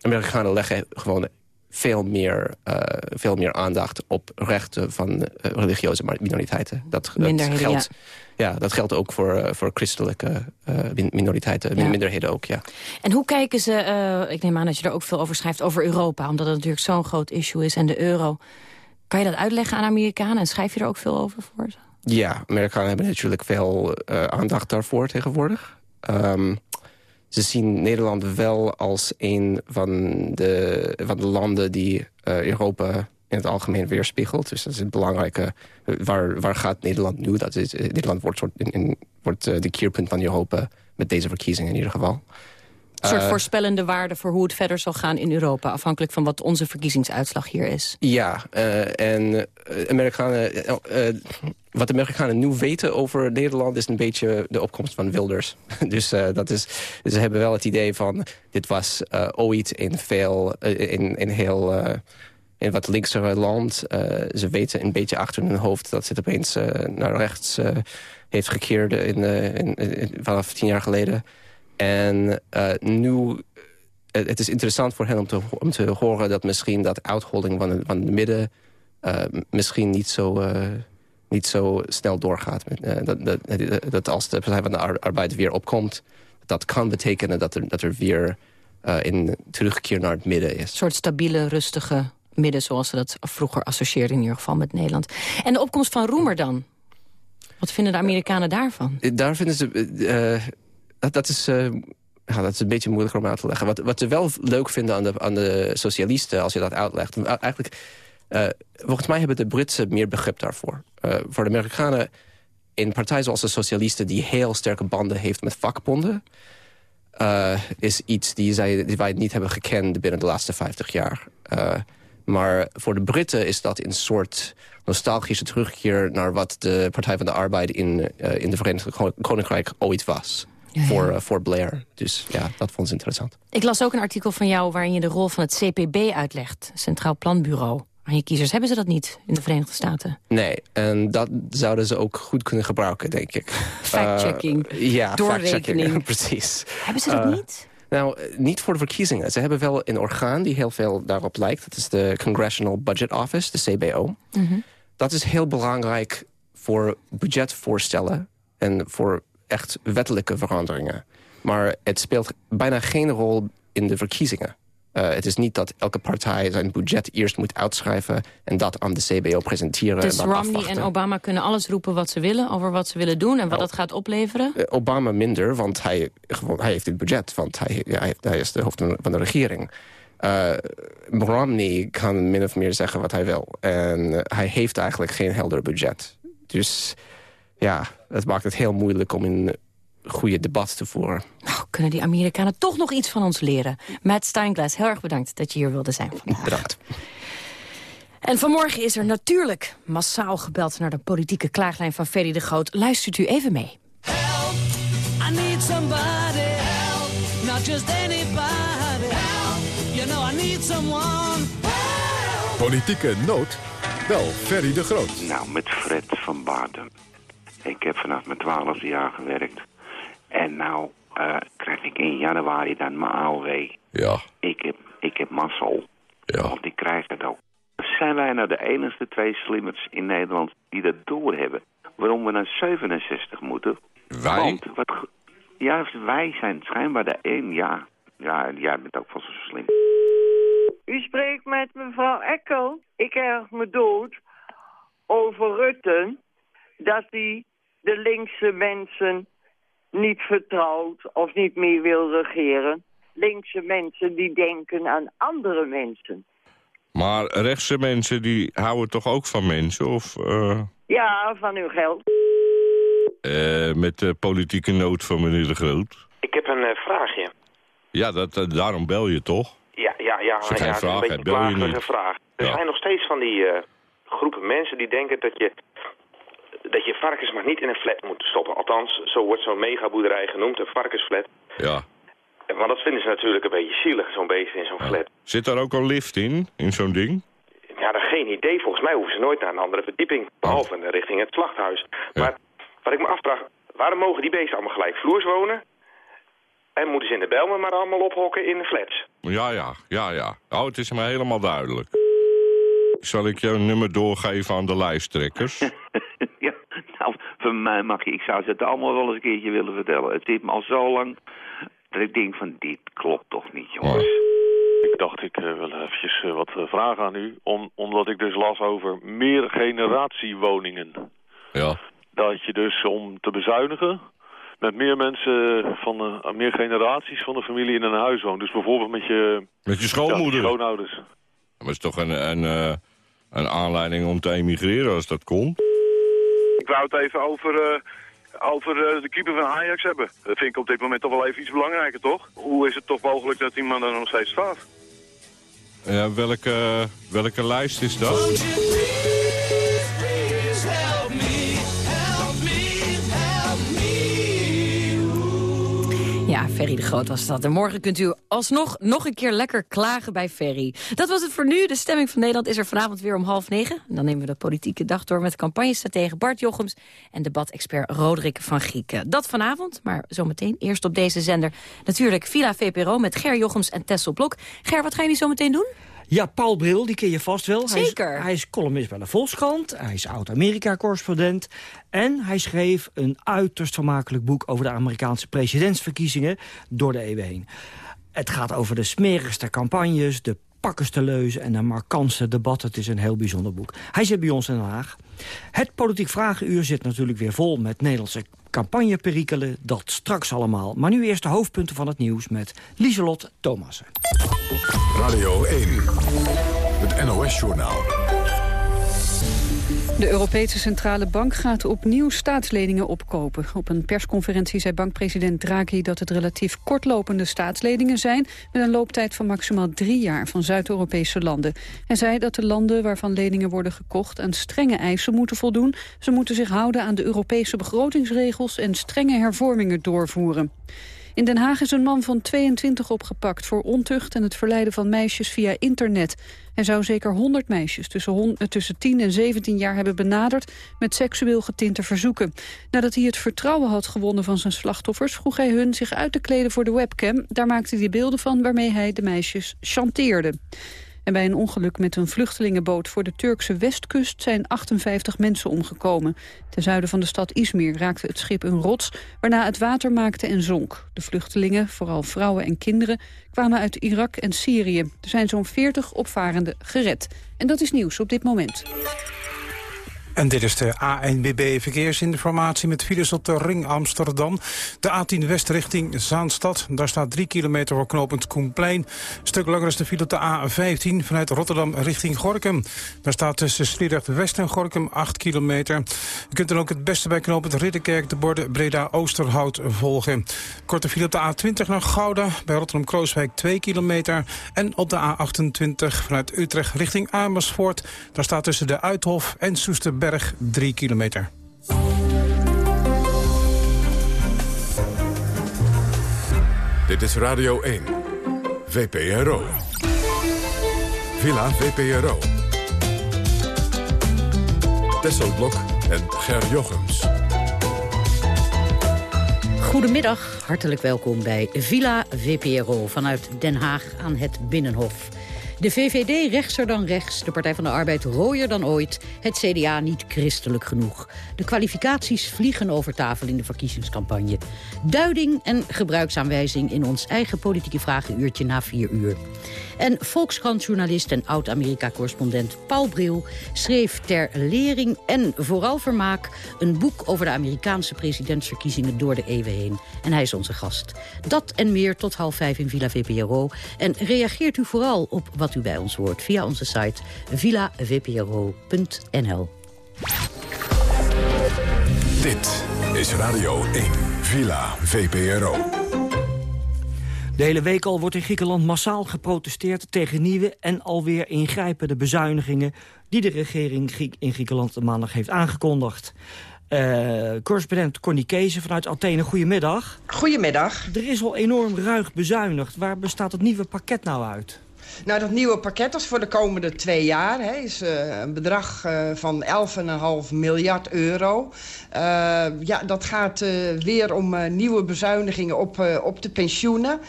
[SPEAKER 21] Amerikanen leggen gewoon veel meer, eh, veel meer aandacht op rechten van eh, religieuze minoriteiten. Dat, geldt, ja. dat geldt ook voor, eh, voor christelijke min- minoriteiten,
[SPEAKER 11] Ja.
[SPEAKER 21] minderheden ook, ja.
[SPEAKER 11] En hoe kijken ze, ik neem aan dat je er ook veel over schrijft, over Europa. Omdat het natuurlijk zo'n groot issue is en de euro. Kan je dat uitleggen aan Amerikanen en schrijf je er ook veel over voor ze?
[SPEAKER 21] Ja, Amerikanen hebben natuurlijk veel aandacht daarvoor tegenwoordig. Ehm, ze zien Nederland wel als een van de, van de landen die eh, Europa in het algemeen weerspiegelt. Dus dat is het belangrijke. Waar, waar gaat Nederland nu? Dat is, eh, Nederland wordt, wordt eh, de keerpunt van Europa met deze verkiezingen in ieder geval.
[SPEAKER 11] Een soort
[SPEAKER 21] Eh,
[SPEAKER 11] voorspellende waarde voor hoe het verder zal gaan in Europa. Afhankelijk van wat onze verkiezingsuitslag hier is.
[SPEAKER 21] Ja, eh, en eh, Amerikanen, eh, wat de Amerikanen nu weten over Nederland... is een beetje de opkomst van Wilders. dus, dat is, ze hebben wel het idee van... dit was ooit een, veel, in, in heel... in wat linkser land. Ze weten een beetje achter hun hoofd dat het opeens naar rechts heeft gekeerd in, in, in- vanaf tien jaar geleden. En eh, nu het het is interessant voor hen om te, om te horen dat misschien dat uitholding van, van de midden eh, misschien niet zo, eh, niet zo snel doorgaat. Eh, dat, dat, dat als de Partij van de Ar- Arbeid weer opkomt, dat kan betekenen dat er, dat er weer eh een terugkeer naar het midden is.
[SPEAKER 11] Een soort stabiele, rustige midden, zoals ze dat vroeger associeerden in ieder geval met Nederland. En de opkomst van Roemer dan? Wat vinden de Amerikanen daarvan?
[SPEAKER 21] Eh, Daar vinden ze... dat, is, eh, ja, dat is een beetje moeilijker om uit te leggen. Wat, wat ze wel leuk vinden aan de, aan de socialisten, als je dat uitlegt... eigenlijk, eh, volgens mij hebben de Britsen meer begrip daarvoor. Eh, voor de Amerikanen, een partij zoals de socialisten... die heel sterke banden heeft met vakbonden... is iets die, zij, die wij niet hebben gekend binnen de laatste 50 jaar. Maar voor de Britten is dat een soort nostalgische terugkeer... naar wat de Partij van de Arbeid in, in de Verenigd Koninkrijk ooit was.
[SPEAKER 11] Ja, ja.
[SPEAKER 21] Voor, uh, voor Blair. Dus ja, dat vond ze interessant.
[SPEAKER 11] Ik las ook een artikel van jou waarin je de rol van het CPB uitlegt. Centraal Planbureau. Aan je kiezers hebben ze dat niet in de Verenigde Staten.
[SPEAKER 21] Nee, en dat zouden ze ook goed kunnen gebruiken, denk ik.
[SPEAKER 11] Fact-checking,
[SPEAKER 21] Uh, ja,
[SPEAKER 11] doorrekening.
[SPEAKER 21] precies.
[SPEAKER 11] Hebben ze dat
[SPEAKER 21] Uh,
[SPEAKER 11] niet?
[SPEAKER 21] Nou, eh, niet voor de verkiezingen. Ze hebben wel een orgaan die heel veel daarop lijkt. Dat is de Congressional Budget Office, de CBO.
[SPEAKER 11] Mhm.
[SPEAKER 21] Dat is heel belangrijk voor budgetvoorstellen... en voor echt wettelijke veranderingen. Maar het speelt bijna geen rol in de verkiezingen. Uh, het is niet dat elke partij zijn budget eerst moet uitschrijven... en dat aan de CBO presenteren.
[SPEAKER 11] Dus Romney
[SPEAKER 21] afwachten.
[SPEAKER 11] en Obama kunnen alles roepen wat ze willen... over wat ze willen doen en wat dat gaat opleveren?
[SPEAKER 21] Eh, Obama minder, want hij, gewoon, hij heeft het budget. Want hij, hij, hij is de hoofd van de regering. Uh, Romney kan min of meer zeggen wat hij wil. En hij heeft eigenlijk geen helder budget. Dus ja, het maakt het heel moeilijk om een goede debat te voeren.
[SPEAKER 11] Nou, kunnen die Amerikanen toch nog iets van ons leren? Matt Steinglass, heel erg bedankt dat je hier wilde zijn vandaag.
[SPEAKER 21] Bedankt.
[SPEAKER 11] En vanmorgen is er natuurlijk massaal gebeld naar de politieke klaaglijn van Ferry de Groot. Luistert u even mee.
[SPEAKER 14] I need somebody help, not just anybody help. You know I need someone help.
[SPEAKER 10] Politieke nood? Wel, Ferry de Groot.
[SPEAKER 22] Nou, met Fred van Baarden. Ik heb vanaf mijn twaalfde jaar gewerkt. En nou uh, krijg ik in januari dan mijn AOW.
[SPEAKER 10] Ja.
[SPEAKER 22] Ik heb, ik heb mazzel.
[SPEAKER 10] Ja.
[SPEAKER 22] Want ik krijg het ook. Zijn wij nou de enige twee slimmers in Nederland die dat doorhebben? Waarom we naar 67 moeten?
[SPEAKER 10] Wij?
[SPEAKER 22] Want, wat, ja, wij zijn schijnbaar de één, ja. Ja, jij bent ook wel zo slim.
[SPEAKER 23] U spreekt met mevrouw Ekkel. Ik erg me dood over Rutte dat hij de linkse mensen niet vertrouwt of niet meer wil regeren. Linkse mensen die denken aan andere mensen.
[SPEAKER 24] Maar rechtse mensen die houden toch ook van mensen? Of, uh,
[SPEAKER 23] Ja, van uw geld.
[SPEAKER 24] uh, met de politieke nood van meneer De Groot?
[SPEAKER 25] Ik heb een uh, vraagje.
[SPEAKER 24] Ja, dat, uh, daarom bel je toch?
[SPEAKER 25] Ja, ja, ja.
[SPEAKER 24] Als je
[SPEAKER 25] ja,
[SPEAKER 24] geen vraag
[SPEAKER 25] een beetje
[SPEAKER 24] hebt, bel je niet.
[SPEAKER 25] vraag. Er
[SPEAKER 24] Ja.
[SPEAKER 25] zijn nog steeds van die uh, groepen mensen die denken dat je, dat je varkens maar niet in een flat moet stoppen. Althans, zo wordt zo'n megaboerderij genoemd, een varkensflat.
[SPEAKER 24] Ja.
[SPEAKER 25] Want dat vinden ze natuurlijk een beetje zielig, zo'n beest in zo'n flat.
[SPEAKER 24] Zit daar ook een lift in, in zo'n ding?
[SPEAKER 25] Ja, dat geen idee. Volgens mij hoeven ze nooit naar een andere verdieping. Behalve in de richting het slachthuis. Maar wat ik me afvraag, waarom mogen die beesten allemaal gelijk vloers wonen? En moeten ze in de Belmen maar allemaal ophokken in de flats?
[SPEAKER 24] Ja, ja, ja, ja. Oh, het is me helemaal duidelijk. Zal ik jouw nummer doorgeven aan de lijsttrekkers?
[SPEAKER 22] van mij mag je. Ik zou ze het allemaal wel eens een keertje willen vertellen. Het zit me al zo lang dat ik denk van, dit klopt toch niet, jongens.
[SPEAKER 26] Ik dacht, ik uh, wil eventjes uh, wat uh, vragen aan u. Om, omdat ik dus las over meer generatiewoningen.
[SPEAKER 24] Ja.
[SPEAKER 26] Dat je dus om te bezuinigen... met meer mensen van de, meer generaties van de familie in een huis woont. Dus bijvoorbeeld met je...
[SPEAKER 24] Met je schoonmoeder?
[SPEAKER 26] Ja, schoonouders.
[SPEAKER 24] Dat is toch een, een, een aanleiding om te emigreren als dat kon?
[SPEAKER 27] Ik wou het even over, uh, over uh, de keeper van Ajax hebben. Dat vind ik op dit moment toch wel even iets belangrijker, toch? Hoe is het toch mogelijk dat die man er nog steeds staat?
[SPEAKER 24] Ja, welke, welke lijst is dat?
[SPEAKER 11] Ja, Ferry de Groot was dat. En morgen kunt u alsnog nog een keer lekker klagen bij Ferry. Dat was het voor nu. De stemming van Nederland is er vanavond weer om half negen. En dan nemen we de politieke dag door met campagnestratege Bart Jochems... en debatexpert Roderick van Grieken. Dat vanavond, maar zometeen eerst op deze zender... natuurlijk Villa VPRO met Ger Jochems en Tessel Blok. Ger, wat gaan jullie zo meteen doen?
[SPEAKER 28] Ja, Paul Bril, die ken je vast wel.
[SPEAKER 11] Zeker.
[SPEAKER 28] Hij is, hij is columnist bij de Volkskrant, hij is oud-Amerika-correspondent... en hij schreef een uiterst vermakelijk boek over de Amerikaanse presidentsverkiezingen door de eeuwen heen. Het gaat over de smerigste campagnes, de pakkerste leuzen en de markantste debatten. Het is een heel bijzonder boek. Hij zit bij ons in Den Haag. Het Politiek Vragenuur zit natuurlijk weer vol met Nederlandse campagneperikelen. Dat straks allemaal. Maar nu eerst de hoofdpunten van het nieuws met Lieselot Thomassen.
[SPEAKER 10] Radio 1, het NOS-journaal.
[SPEAKER 1] De Europese Centrale Bank gaat opnieuw staatsleningen opkopen. Op een persconferentie zei bankpresident Draghi dat het relatief kortlopende staatsleningen zijn... met een looptijd van maximaal drie jaar van Zuid-Europese landen. Hij zei dat de landen waarvan leningen worden gekocht aan strenge eisen moeten voldoen. Ze moeten zich houden aan de Europese begrotingsregels en strenge hervormingen doorvoeren. In Den Haag is een man van 22 opgepakt voor ontucht en het verleiden van meisjes via internet. Hij zou zeker 100 meisjes tussen, eh, tussen 10 en 17 jaar hebben benaderd met seksueel getinte verzoeken. Nadat hij het vertrouwen had gewonnen van zijn slachtoffers vroeg hij hun zich uit te kleden voor de webcam. Daar maakte hij beelden van waarmee hij de meisjes chanteerde. En bij een ongeluk met een vluchtelingenboot voor de Turkse westkust zijn 58 mensen omgekomen. Ten zuiden van de stad Izmir raakte het schip een rots, waarna het water maakte en zonk. De vluchtelingen, vooral vrouwen en kinderen, kwamen uit Irak en Syrië. Er zijn zo'n 40 opvarenden gered. En dat is nieuws op dit moment.
[SPEAKER 29] En dit is de ANBB Verkeersinformatie met files op de Ring Amsterdam. De A10 West richting Zaanstad. Daar staat 3 kilometer voor knooppunt Koenplein. Stuk langer is de file op de A15 vanuit Rotterdam richting Gorkum. Daar staat tussen Sliedrecht West en Gorkum 8 kilometer. Je kunt dan ook het beste bij knooppunt Ridderkerk de borden Breda-Oosterhout volgen. Korte file op de A20 naar Gouda. Bij Rotterdam-Krooswijk 2 kilometer. En op de A28 vanuit Utrecht richting Amersfoort. Daar staat tussen de Uithof en Soesterberg 3 kilometer.
[SPEAKER 10] Dit is Radio 1. VPRO. Villa VPRO. Tesselblok en Ger Jochems.
[SPEAKER 30] Goedemiddag, hartelijk welkom bij Villa VPRO vanuit Den Haag aan het Binnenhof. De VVD rechtser dan rechts, de Partij van de Arbeid rooier dan ooit... het CDA niet christelijk genoeg. De kwalificaties vliegen over tafel in de verkiezingscampagne. Duiding en gebruiksaanwijzing in ons eigen politieke vragenuurtje na vier uur. En Volkskrant-journalist en oud-Amerika-correspondent Paul Bril... schreef ter lering en vooral vermaak een boek over de Amerikaanse presidentsverkiezingen door de eeuwen heen. En hij is onze gast. Dat en meer tot half vijf in Villa VPRO. En reageert u vooral op wat u bij ons hoort via onze site villavpro.nl.
[SPEAKER 10] Dit is Radio 1. Villa VPRO.
[SPEAKER 28] De hele week al wordt in Griekenland massaal geprotesteerd tegen nieuwe en alweer ingrijpende bezuinigingen die de regering Griek- in Griekenland maandag heeft aangekondigd. Eh, correspondent Connie Kezen vanuit Athene, goedemiddag.
[SPEAKER 31] Goedemiddag.
[SPEAKER 28] Er is al enorm ruig bezuinigd. Waar bestaat het nieuwe pakket nou uit?
[SPEAKER 31] Nou, dat nieuwe pakket is voor de komende twee jaar. Hè, is eh, een bedrag eh, van 11,5 miljard euro. Eh, ja, dat gaat weer om nieuwe bezuinigingen op, op de pensioenen.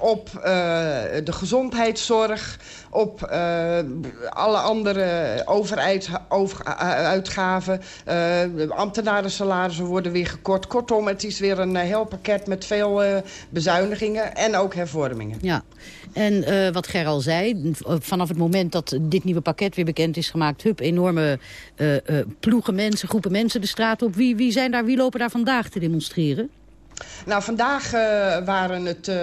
[SPEAKER 31] op de gezondheidszorg. Op eh, alle andere overheidsuitgaven. Uh, ambtenarensalarissen worden weer gekort. Kortom, het is weer een eh, heel pakket met veel eh, bezuinigingen. En ook hervormingen.
[SPEAKER 30] Ja, en eh, wat Ger al zei, vanaf het moment dat dit nieuwe pakket weer bekend is gemaakt... hup, enorme eh, eh, ploegen mensen, groepen mensen de straat op. Wie, wie, zijn daar, wie lopen daar vandaag te demonstreren?
[SPEAKER 31] Nou, vandaag uh, waren het uh,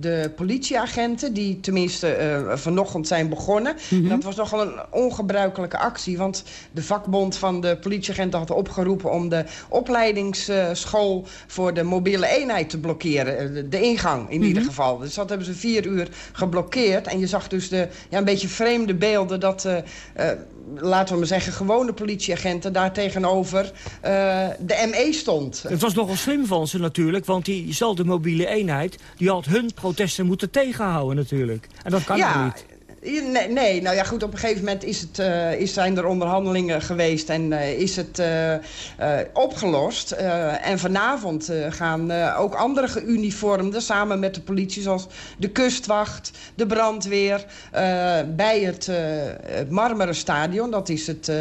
[SPEAKER 31] de politieagenten die tenminste uh, vanochtend zijn begonnen. Mm -hmm. Dat was nogal een ongebruikelijke actie, want de vakbond van de politieagenten had opgeroepen om de opleidingsschool voor de mobiele eenheid te blokkeren. De, ingang in mm -hmm. ieder geval. Dus dat hebben ze vier uur geblokkeerd. En je zag dus de, ja, een beetje vreemde beelden dat, laten we maar zeggen, gewone politieagenten daar tegenover uh, de ME stond.
[SPEAKER 28] Het was nogal slim van ze natuurlijk, want diezelfde mobiele eenheid... die had hun protesten moeten tegenhouden natuurlijk. En dat kan
[SPEAKER 31] ja.
[SPEAKER 28] niet.
[SPEAKER 31] Nee, nee, nou ja, goed, op een gegeven moment is het, uh, is, zijn er onderhandelingen geweest en uh, is het uh, opgelost. en vanavond gaan ook andere geuniformden samen met de politie, zoals de kustwacht, de brandweer, bij het, het Marmeren Stadion, dat is het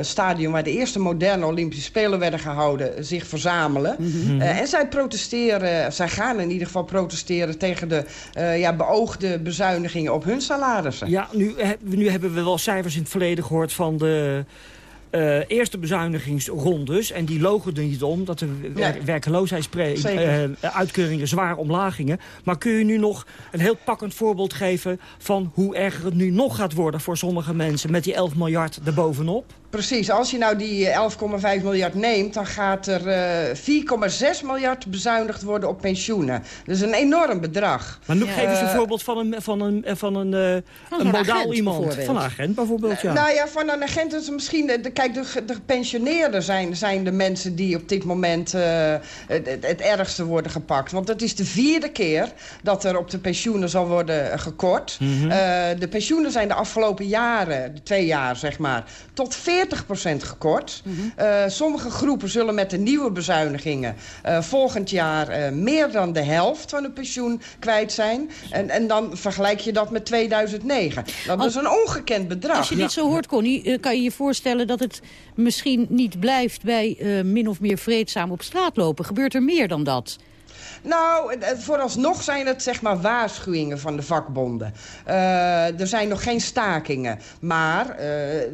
[SPEAKER 31] stadion waar de eerste moderne Olympische Spelen werden gehouden, zich verzamelen. Mm -hmm. en zij protesteren, zij gaan in ieder geval protesteren tegen de ja, beoogde bezuinigingen op hun salaris.
[SPEAKER 28] Ja, nu, nu hebben we wel cijfers in het verleden gehoord van de... Uh, eerste bezuinigingsrondes. En die logen er niet om dat de ja. werkloosheidsuitkeringen uh, zwaar omlaag gingen. Maar kun je nu nog een heel pakkend voorbeeld geven... van hoe erger het nu nog gaat worden voor sommige mensen... met die 11 miljard erbovenop?
[SPEAKER 31] Precies, als je nou die 11,5 miljard neemt... dan gaat er uh, 4,6 miljard bezuinigd worden op pensioenen. Dat is een enorm bedrag.
[SPEAKER 28] Maar nu geef eens een voorbeeld van een, van een, van een, uh,
[SPEAKER 31] van
[SPEAKER 28] een modaal iemand. Van een agent bijvoorbeeld, ja.
[SPEAKER 31] Nou ja, van een agent is misschien... De, kijk, de, de gepensioneerden zijn, zijn de mensen die op dit moment uh, het, het, ergste worden gepakt. Want het is de vierde keer dat er op de pensioenen zal worden gekort. Mm -hmm. de pensioenen zijn de afgelopen jaren, de twee jaar zeg maar... tot 40% gekort. Mm -hmm. uh, sommige groepen zullen met de nieuwe bezuinigingen... Uh, volgend jaar uh, meer dan de helft van hun pensioen kwijt zijn. En, en dan vergelijk je dat met 2009. Dat
[SPEAKER 30] als,
[SPEAKER 31] is een ongekend bedrag.
[SPEAKER 30] Als je dit zo hoort, Connie, kan je je voorstellen... dat het misschien niet blijft bij min of meer vreedzaam op straat lopen. Gebeurt er meer dan dat?
[SPEAKER 31] Nou, vooralsnog zijn het zeg maar waarschuwingen van de vakbonden. Uh, er zijn nog geen stakingen. Maar uh,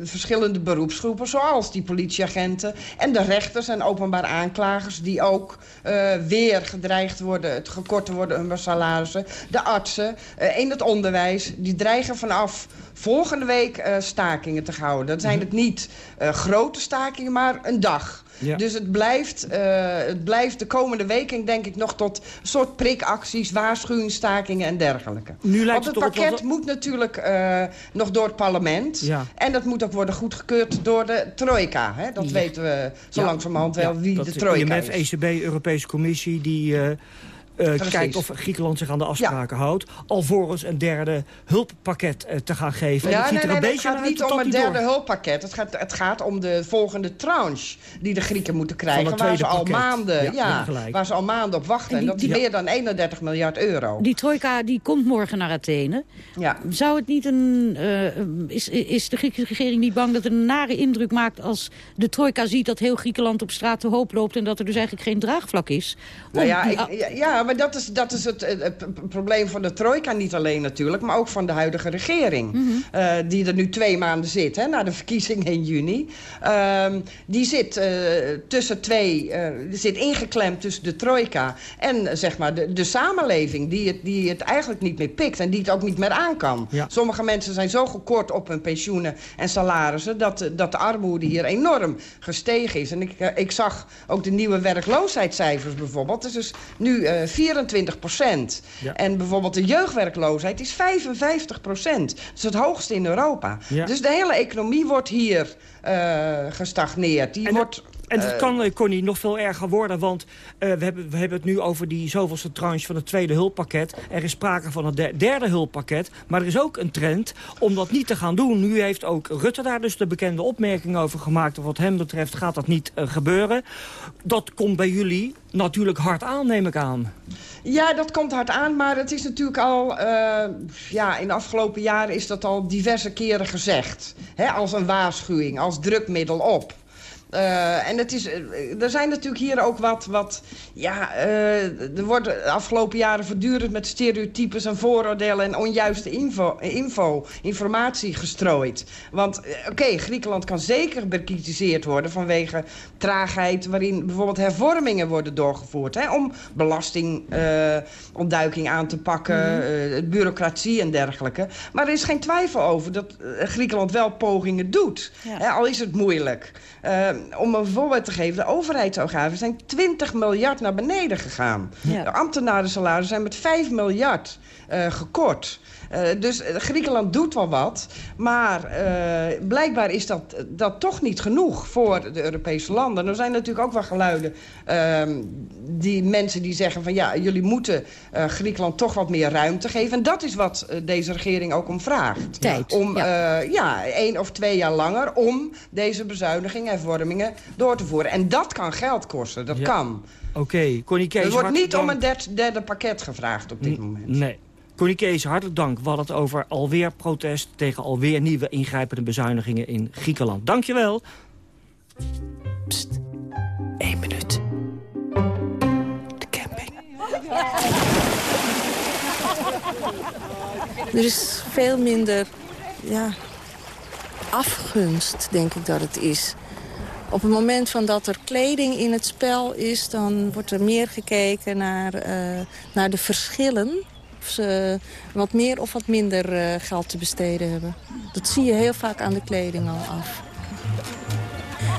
[SPEAKER 31] verschillende beroepsgroepen, zoals die politieagenten... en de rechters en openbaar aanklagers... die ook uh, weer gedreigd worden, het gekort te worden hun salarissen. De artsen in het onderwijs, die dreigen vanaf volgende week stakingen te houden. Dat zijn het niet grote stakingen, maar een dag... Ja. Dus het blijft, uh, het blijft de komende weken denk ik nog tot een soort prikacties, waarschuwingsstakingen en dergelijke.
[SPEAKER 28] Nu lijkt
[SPEAKER 31] Want het
[SPEAKER 28] het
[SPEAKER 31] pakket moet natuurlijk uh, nog door het parlement.
[SPEAKER 28] Ja.
[SPEAKER 31] En dat moet ook worden goedgekeurd door de trojka. Hè? Dat
[SPEAKER 28] Ja.
[SPEAKER 31] weten we zo langzamerhand wel wie
[SPEAKER 28] dat
[SPEAKER 31] de trojka
[SPEAKER 28] IMF,
[SPEAKER 31] is.
[SPEAKER 28] ECB, Europese Commissie, die eh, eh,
[SPEAKER 31] Precies.
[SPEAKER 28] kijkt of Griekenland zich aan de afspraken houdt. Alvorens een derde hulppakket eh, te gaan geven. en
[SPEAKER 31] Ja, nee,
[SPEAKER 28] er
[SPEAKER 31] nee,
[SPEAKER 28] een
[SPEAKER 31] het
[SPEAKER 28] beetje
[SPEAKER 31] gaat niet om een derde
[SPEAKER 28] door-
[SPEAKER 31] hulppakket. Het gaat, het gaat om de volgende tranche die de Grieken moeten krijgen.
[SPEAKER 28] het
[SPEAKER 31] waar, ze al
[SPEAKER 28] pakket.
[SPEAKER 31] maanden,
[SPEAKER 28] Ja,
[SPEAKER 31] waar ze al maanden op wachten.
[SPEAKER 30] En
[SPEAKER 31] En, dat is
[SPEAKER 30] die-
[SPEAKER 31] meer dan 31 miljard euro.
[SPEAKER 30] Die trojka die komt morgen naar Athene.
[SPEAKER 31] Ja.
[SPEAKER 30] Zou het niet een... eh, is, is de Griekse regering niet bang dat het een nare indruk maakt... als de trojka ziet dat heel Griekenland op straat te hoop loopt... en dat er dus eigenlijk geen draagvlak is?
[SPEAKER 31] Nou ja,
[SPEAKER 30] die-
[SPEAKER 31] ik- ja, ja, maar dat is, dat is het, p- probleem van de trojka niet alleen natuurlijk... maar ook van de huidige regering.
[SPEAKER 30] Mhm.
[SPEAKER 31] eh, die er nu twee maanden zit, hè, na de verkiezingen in juni. Ehm, die zit eh, tussen twee... eh, die zit ingeklemd tussen de trojka en eh, zeg maar de, de samenleving... Die het, die het eigenlijk niet meer pikt en die het ook niet meer aan kan.
[SPEAKER 28] Ja.
[SPEAKER 31] Sommige mensen zijn zo gekort op hun pensioenen en salarissen... dat, de- dat de armoede hier enorm gestegen is. En ik, eh, ik zag ook de nieuwe werkloosheidscijfers bijvoorbeeld. Is dus nu eh 24 procent.
[SPEAKER 28] Ja.
[SPEAKER 31] En bijvoorbeeld de jeugdwerkloosheid is 55 procent. Dat is het hoogste in Europa.
[SPEAKER 28] Ja.
[SPEAKER 31] Dus de hele economie wordt hier eh, gestagneerd. Die
[SPEAKER 28] En,
[SPEAKER 31] wordt...
[SPEAKER 28] en het
[SPEAKER 31] eh,
[SPEAKER 28] kan, eh, Connie, nog veel erger worden. Want eh, we, hebben, we hebben het nu over die zoveelste tranche van het tweede hulppakket. Er is sprake van het der- derde hulppakket. Maar er is ook een trend om dat niet te gaan doen. Nu heeft ook Rutte daar dus de bekende opmerking over gemaakt. Wat hem betreft gaat dat niet gebeuren. Dat komt bij jullie natuurlijk hard aan, neem ik aan.
[SPEAKER 31] Ja, dat komt hard aan, maar het is natuurlijk al... eh, ja, in de afgelopen jaren is dat al diverse keren gezegd. Hè, als een waarschuwing, als drukmiddel op. Eh, en het is, eh, er zijn natuurlijk hier ook wat... wat ja, eh, er wordt de afgelopen jaren voortdurend met stereotypes en vooroordelen... en onjuiste info, info informatie gestrooid. Want, oké, Griekenland kan zeker bekritiseerd worden... vanwege traagheid waarin bijvoorbeeld hervormingen worden doorgevoerd... Hè, om belastingontduiking aan te pakken, eh, bureaucratie en dergelijke. Maar er is geen twijfel over dat Griekenland wel pogingen doet.
[SPEAKER 30] Ja.
[SPEAKER 31] Hè, al is het moeilijk. Om een voorbeeld te geven, de overheidsuitgaven zijn 20 miljard naar beneden gegaan.
[SPEAKER 30] Ja.
[SPEAKER 31] De ambtenarensalarissen zijn met 5 miljard eh, gekort. Eh, dus eh, Griekenland doet wel wat. Maar eh, blijkbaar is dat, dat toch niet genoeg voor de Europese landen. Er zijn natuurlijk ook wel geluiden... ehm, die mensen die zeggen van... ja, jullie moeten eh, Griekenland toch wat meer ruimte geven. En dat is wat deze regering ook om vraagt.
[SPEAKER 30] Tijd,
[SPEAKER 31] Om
[SPEAKER 30] ja.
[SPEAKER 31] ja. ja, één of twee jaar langer... om deze bezuinigingen en vormingen door te voeren. En dat kan geld kosten. Dat
[SPEAKER 28] Ja.
[SPEAKER 31] kan.
[SPEAKER 28] Oké, Connie Kees,
[SPEAKER 31] Er wordt niet om een derde, derde pakket gevraagd op dit moment.
[SPEAKER 28] Nee. Connie Kees, hartelijk dank. We hadden het over alweer protest tegen alweer nieuwe ingrijpende bezuinigingen in Griekenland. Dankjewel.
[SPEAKER 32] Eén minuut. De camping.
[SPEAKER 33] Er is veel minder ja, afgunst, denk ik dat het is. Op het moment van dat er kleding in het spel is... dan wordt er meer gekeken naar, eh, naar de verschillen. Of ze wat meer of wat minder eh, geld te besteden hebben. Dat zie je heel vaak aan de kleding al af.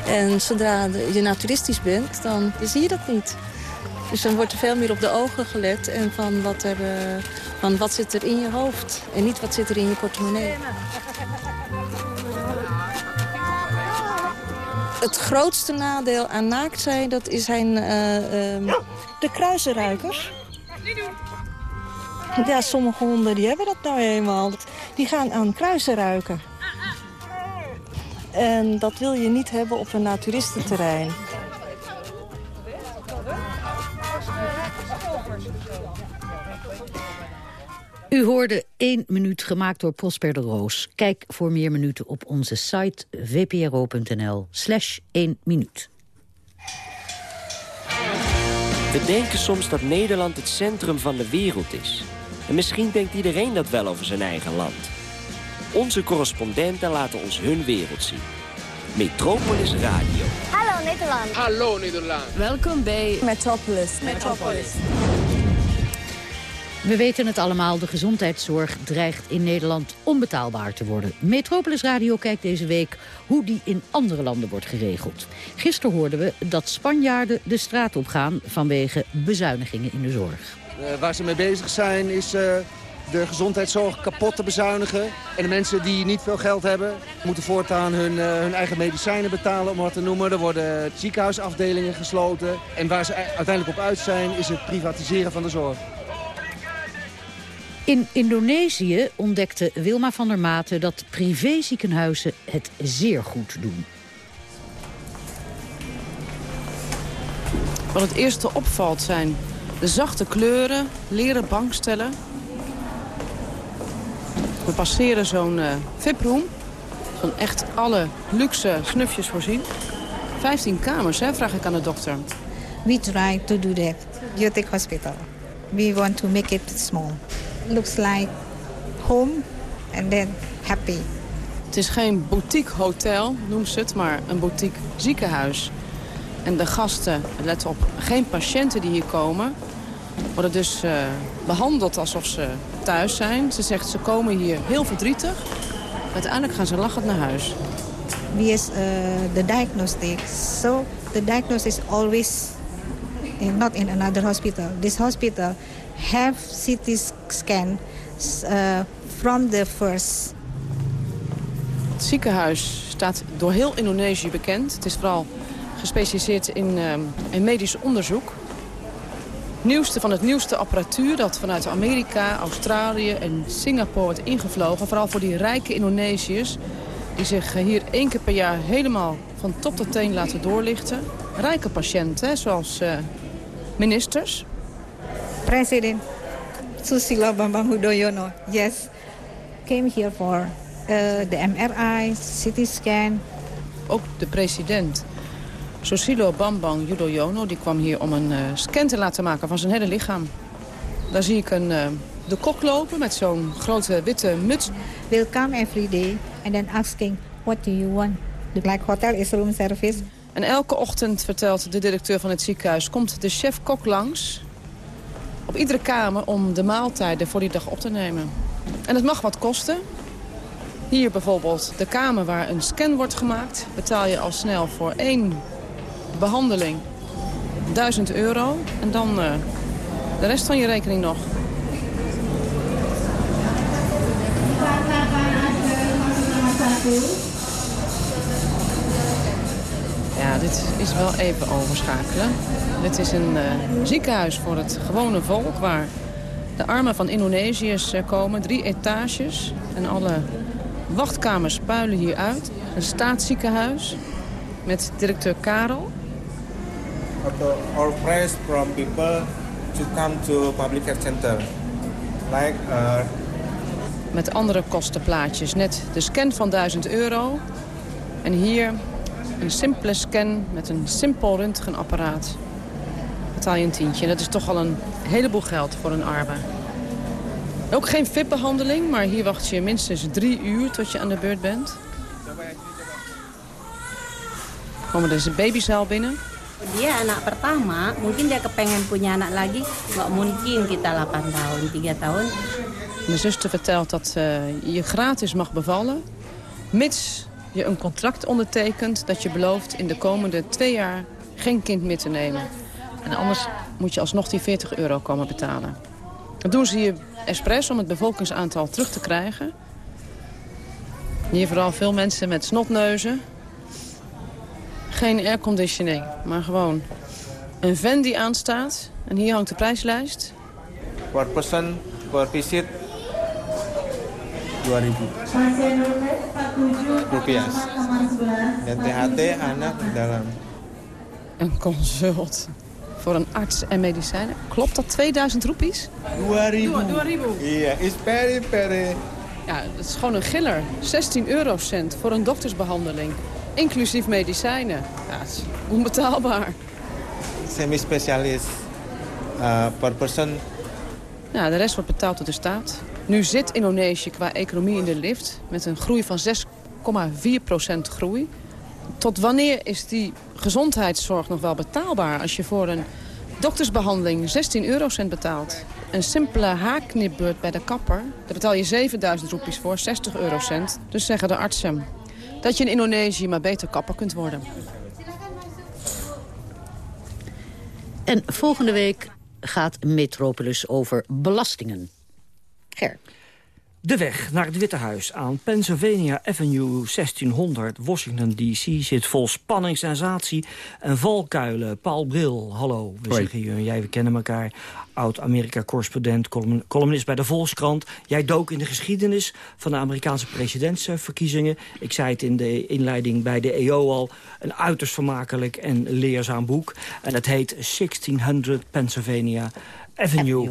[SPEAKER 33] En zodra je naturistisch bent, dan zie je dat niet. Dus dan wordt er veel meer op de ogen gelet en van wat, er, eh, van wat zit er in je hoofd. En niet wat zit er in je portemonnee. Het grootste nadeel aan naakt zijn, dat is zijn, eh, ehm, de kruisenruikers. Ja, sommige honden die hebben dat nou eenmaal. Die gaan aan kruisen ruiken. En dat wil je niet hebben op een naturistenterrein.
[SPEAKER 30] U hoorde 1 minuut gemaakt door Prosper de Roos. Kijk voor meer minuten op onze site vpro.nl slash 1 minuut.
[SPEAKER 32] We denken soms dat Nederland het centrum van de wereld is. En misschien denkt iedereen dat wel over zijn eigen land. Onze correspondenten laten ons hun wereld zien. Metropolis Radio.
[SPEAKER 34] Hallo Nederland.
[SPEAKER 35] Hallo Nederland.
[SPEAKER 11] Welkom bij
[SPEAKER 34] Metropolis. Metropolis.
[SPEAKER 30] We weten het allemaal, de gezondheidszorg dreigt in Nederland onbetaalbaar te worden. Metropolis Radio kijkt deze week hoe die in andere landen wordt geregeld. Gisteren hoorden we dat Spanjaarden de straat op gaan vanwege bezuinigingen in de zorg.
[SPEAKER 36] Uh, waar ze mee bezig zijn is uh, de gezondheidszorg kapot te bezuinigen. En de mensen die niet veel geld hebben... moeten voortaan hun, uh, hun eigen medicijnen betalen, om wat te noemen. Er worden ziekenhuisafdelingen gesloten. En waar ze uiteindelijk op uit zijn, is het privatiseren van de zorg.
[SPEAKER 30] In Indonesië ontdekte Wilma van der Maten dat privéziekenhuizen het zeer goed doen.
[SPEAKER 37] Wat het eerste opvalt zijn de zachte kleuren, leren bankstellen. We passeren zo'n uh, VIP-room. Van echt alle luxe snufjes voorzien. 15 kamers, hè, vraag ik aan de dokter.
[SPEAKER 38] We try to do that. Youth Hospital. We want to make it small. Looks like home and then happy.
[SPEAKER 37] Het is geen boutique hotel, noemen ze het, maar een boutique ziekenhuis. En de gasten, let op, geen patiënten die hier komen... worden dus uh, behandeld alsof ze thuis zijn. Ze zegt, ze komen hier heel verdrietig. Uiteindelijk gaan ze lachend naar huis.
[SPEAKER 38] We is uh, the diagnostic. So the diagnosis always in, not in another hospital. This hospital have CT scan uh, from the first.
[SPEAKER 37] Het ziekenhuis staat door heel Indonesië bekend. Het is vooral gespecialiseerd in, uh, in medisch onderzoek. Nieuwste van het nieuwste apparatuur dat vanuit Amerika, Australië en Singapore wordt ingevlogen. Vooral voor die rijke Indonesiërs die zich hier één keer per jaar helemaal van top tot teen laten doorlichten. Rijke patiënten, zoals uh, ministers.
[SPEAKER 38] President Susilo Bambang Yudhoyono, yes, came here for uh, the MRI, CT scan.
[SPEAKER 37] Ook de president Susilo Bambang Yudhoyono die kwam hier om een uh, scan te laten maken van zijn hele lichaam. Daar zie ik een, uh, de kok lopen met zo'n grote witte muts.
[SPEAKER 38] Will come every day and then asking what do you want. The Black Hotel is room service.
[SPEAKER 37] En elke ochtend, vertelt de directeur van het ziekenhuis, komt de chef-kok langs op iedere kamer om de maaltijden voor die dag op te nemen. En het mag wat kosten. Hier bijvoorbeeld de kamer waar een scan wordt gemaakt... betaal je al snel voor één behandeling 1000 euro. En dan uh, de rest van je rekening nog. Ja, dit is wel even overschakelen. Dit is een uh, ziekenhuis voor het gewone volk... waar de armen van Indonesiërs uh, komen. Drie etages. En alle wachtkamers puilen hier uit. Een staatsziekenhuis met directeur Karel.
[SPEAKER 39] Our price from people to come to public health center. Like, uh...
[SPEAKER 37] Met andere kostenplaatjes. Net de scan van 1000 euro. En hier een simpele scan met een simpel röntgenapparaat. Betaal je een tientje. Dat is toch al een heleboel geld voor een arme. Ook geen VIP-behandeling, maar hier wacht je minstens drie uur tot je aan de beurt bent. Komen dus de babyzaal binnen.
[SPEAKER 34] Dia anak pertama, mungkin dia kepengen punya anak lagi, nggak mungkin kita 8 tahun, 3 tahun.
[SPEAKER 37] Mijn zuster vertelt dat uh, je gratis mag bevallen, mits je een contract ondertekent... dat je belooft in de komende twee jaar geen kind meer te nemen. En anders moet je alsnog die 40 euro komen betalen. Dat doen ze hier expres om het bevolkingsaantal terug te krijgen. Hier vooral veel mensen met snotneuzen. Geen airconditioning, maar gewoon een van die aanstaat. En hier hangt de prijslijst.
[SPEAKER 39] Per person, per visit, 2000 rupiah. Dan THT anak dalam.
[SPEAKER 37] Een consult voor een arts en medicijnen. Klopt dat 2000 roepies?
[SPEAKER 39] 2000.
[SPEAKER 37] 2000.
[SPEAKER 39] Iya, is very, very...
[SPEAKER 37] Ja, dat is gewoon een giller. 16 eurocent voor een doktersbehandeling. Inclusief medicijnen. Ja, het is onbetaalbaar.
[SPEAKER 39] Semi-specialist. Uh, per person
[SPEAKER 37] Ja, de rest wordt betaald door de staat. Nu zit Indonesië qua economie in de lift... met een groei van 6,4% groei. Tot wanneer is die gezondheidszorg nog wel betaalbaar... als je voor een doktersbehandeling 16 eurocent betaalt? Een simpele haakknipbeurt bij de kapper... daar betaal je 7000 roepies voor, 60 eurocent. Dus zeggen de artsen dat je in Indonesië maar beter kapper kunt worden.
[SPEAKER 30] En volgende week gaat Metropolis over belastingen. Ger.
[SPEAKER 28] De weg naar het Witte Huis aan Pennsylvania Avenue 1600 Washington D.C. zit vol spanning, sensatie en valkuilen. Paul Bril, hallo. We
[SPEAKER 35] Hoi.
[SPEAKER 28] zeggen je en jij, we kennen elkaar. Oud-Amerika-correspondent, column- columnist bij de Volkskrant. Jij dook in de geschiedenis van de Amerikaanse presidentsverkiezingen. Ik zei het in de inleiding bij de EO al. Een uiterst vermakelijk en leerzaam boek. En het heet 1600 Pennsylvania Avenue.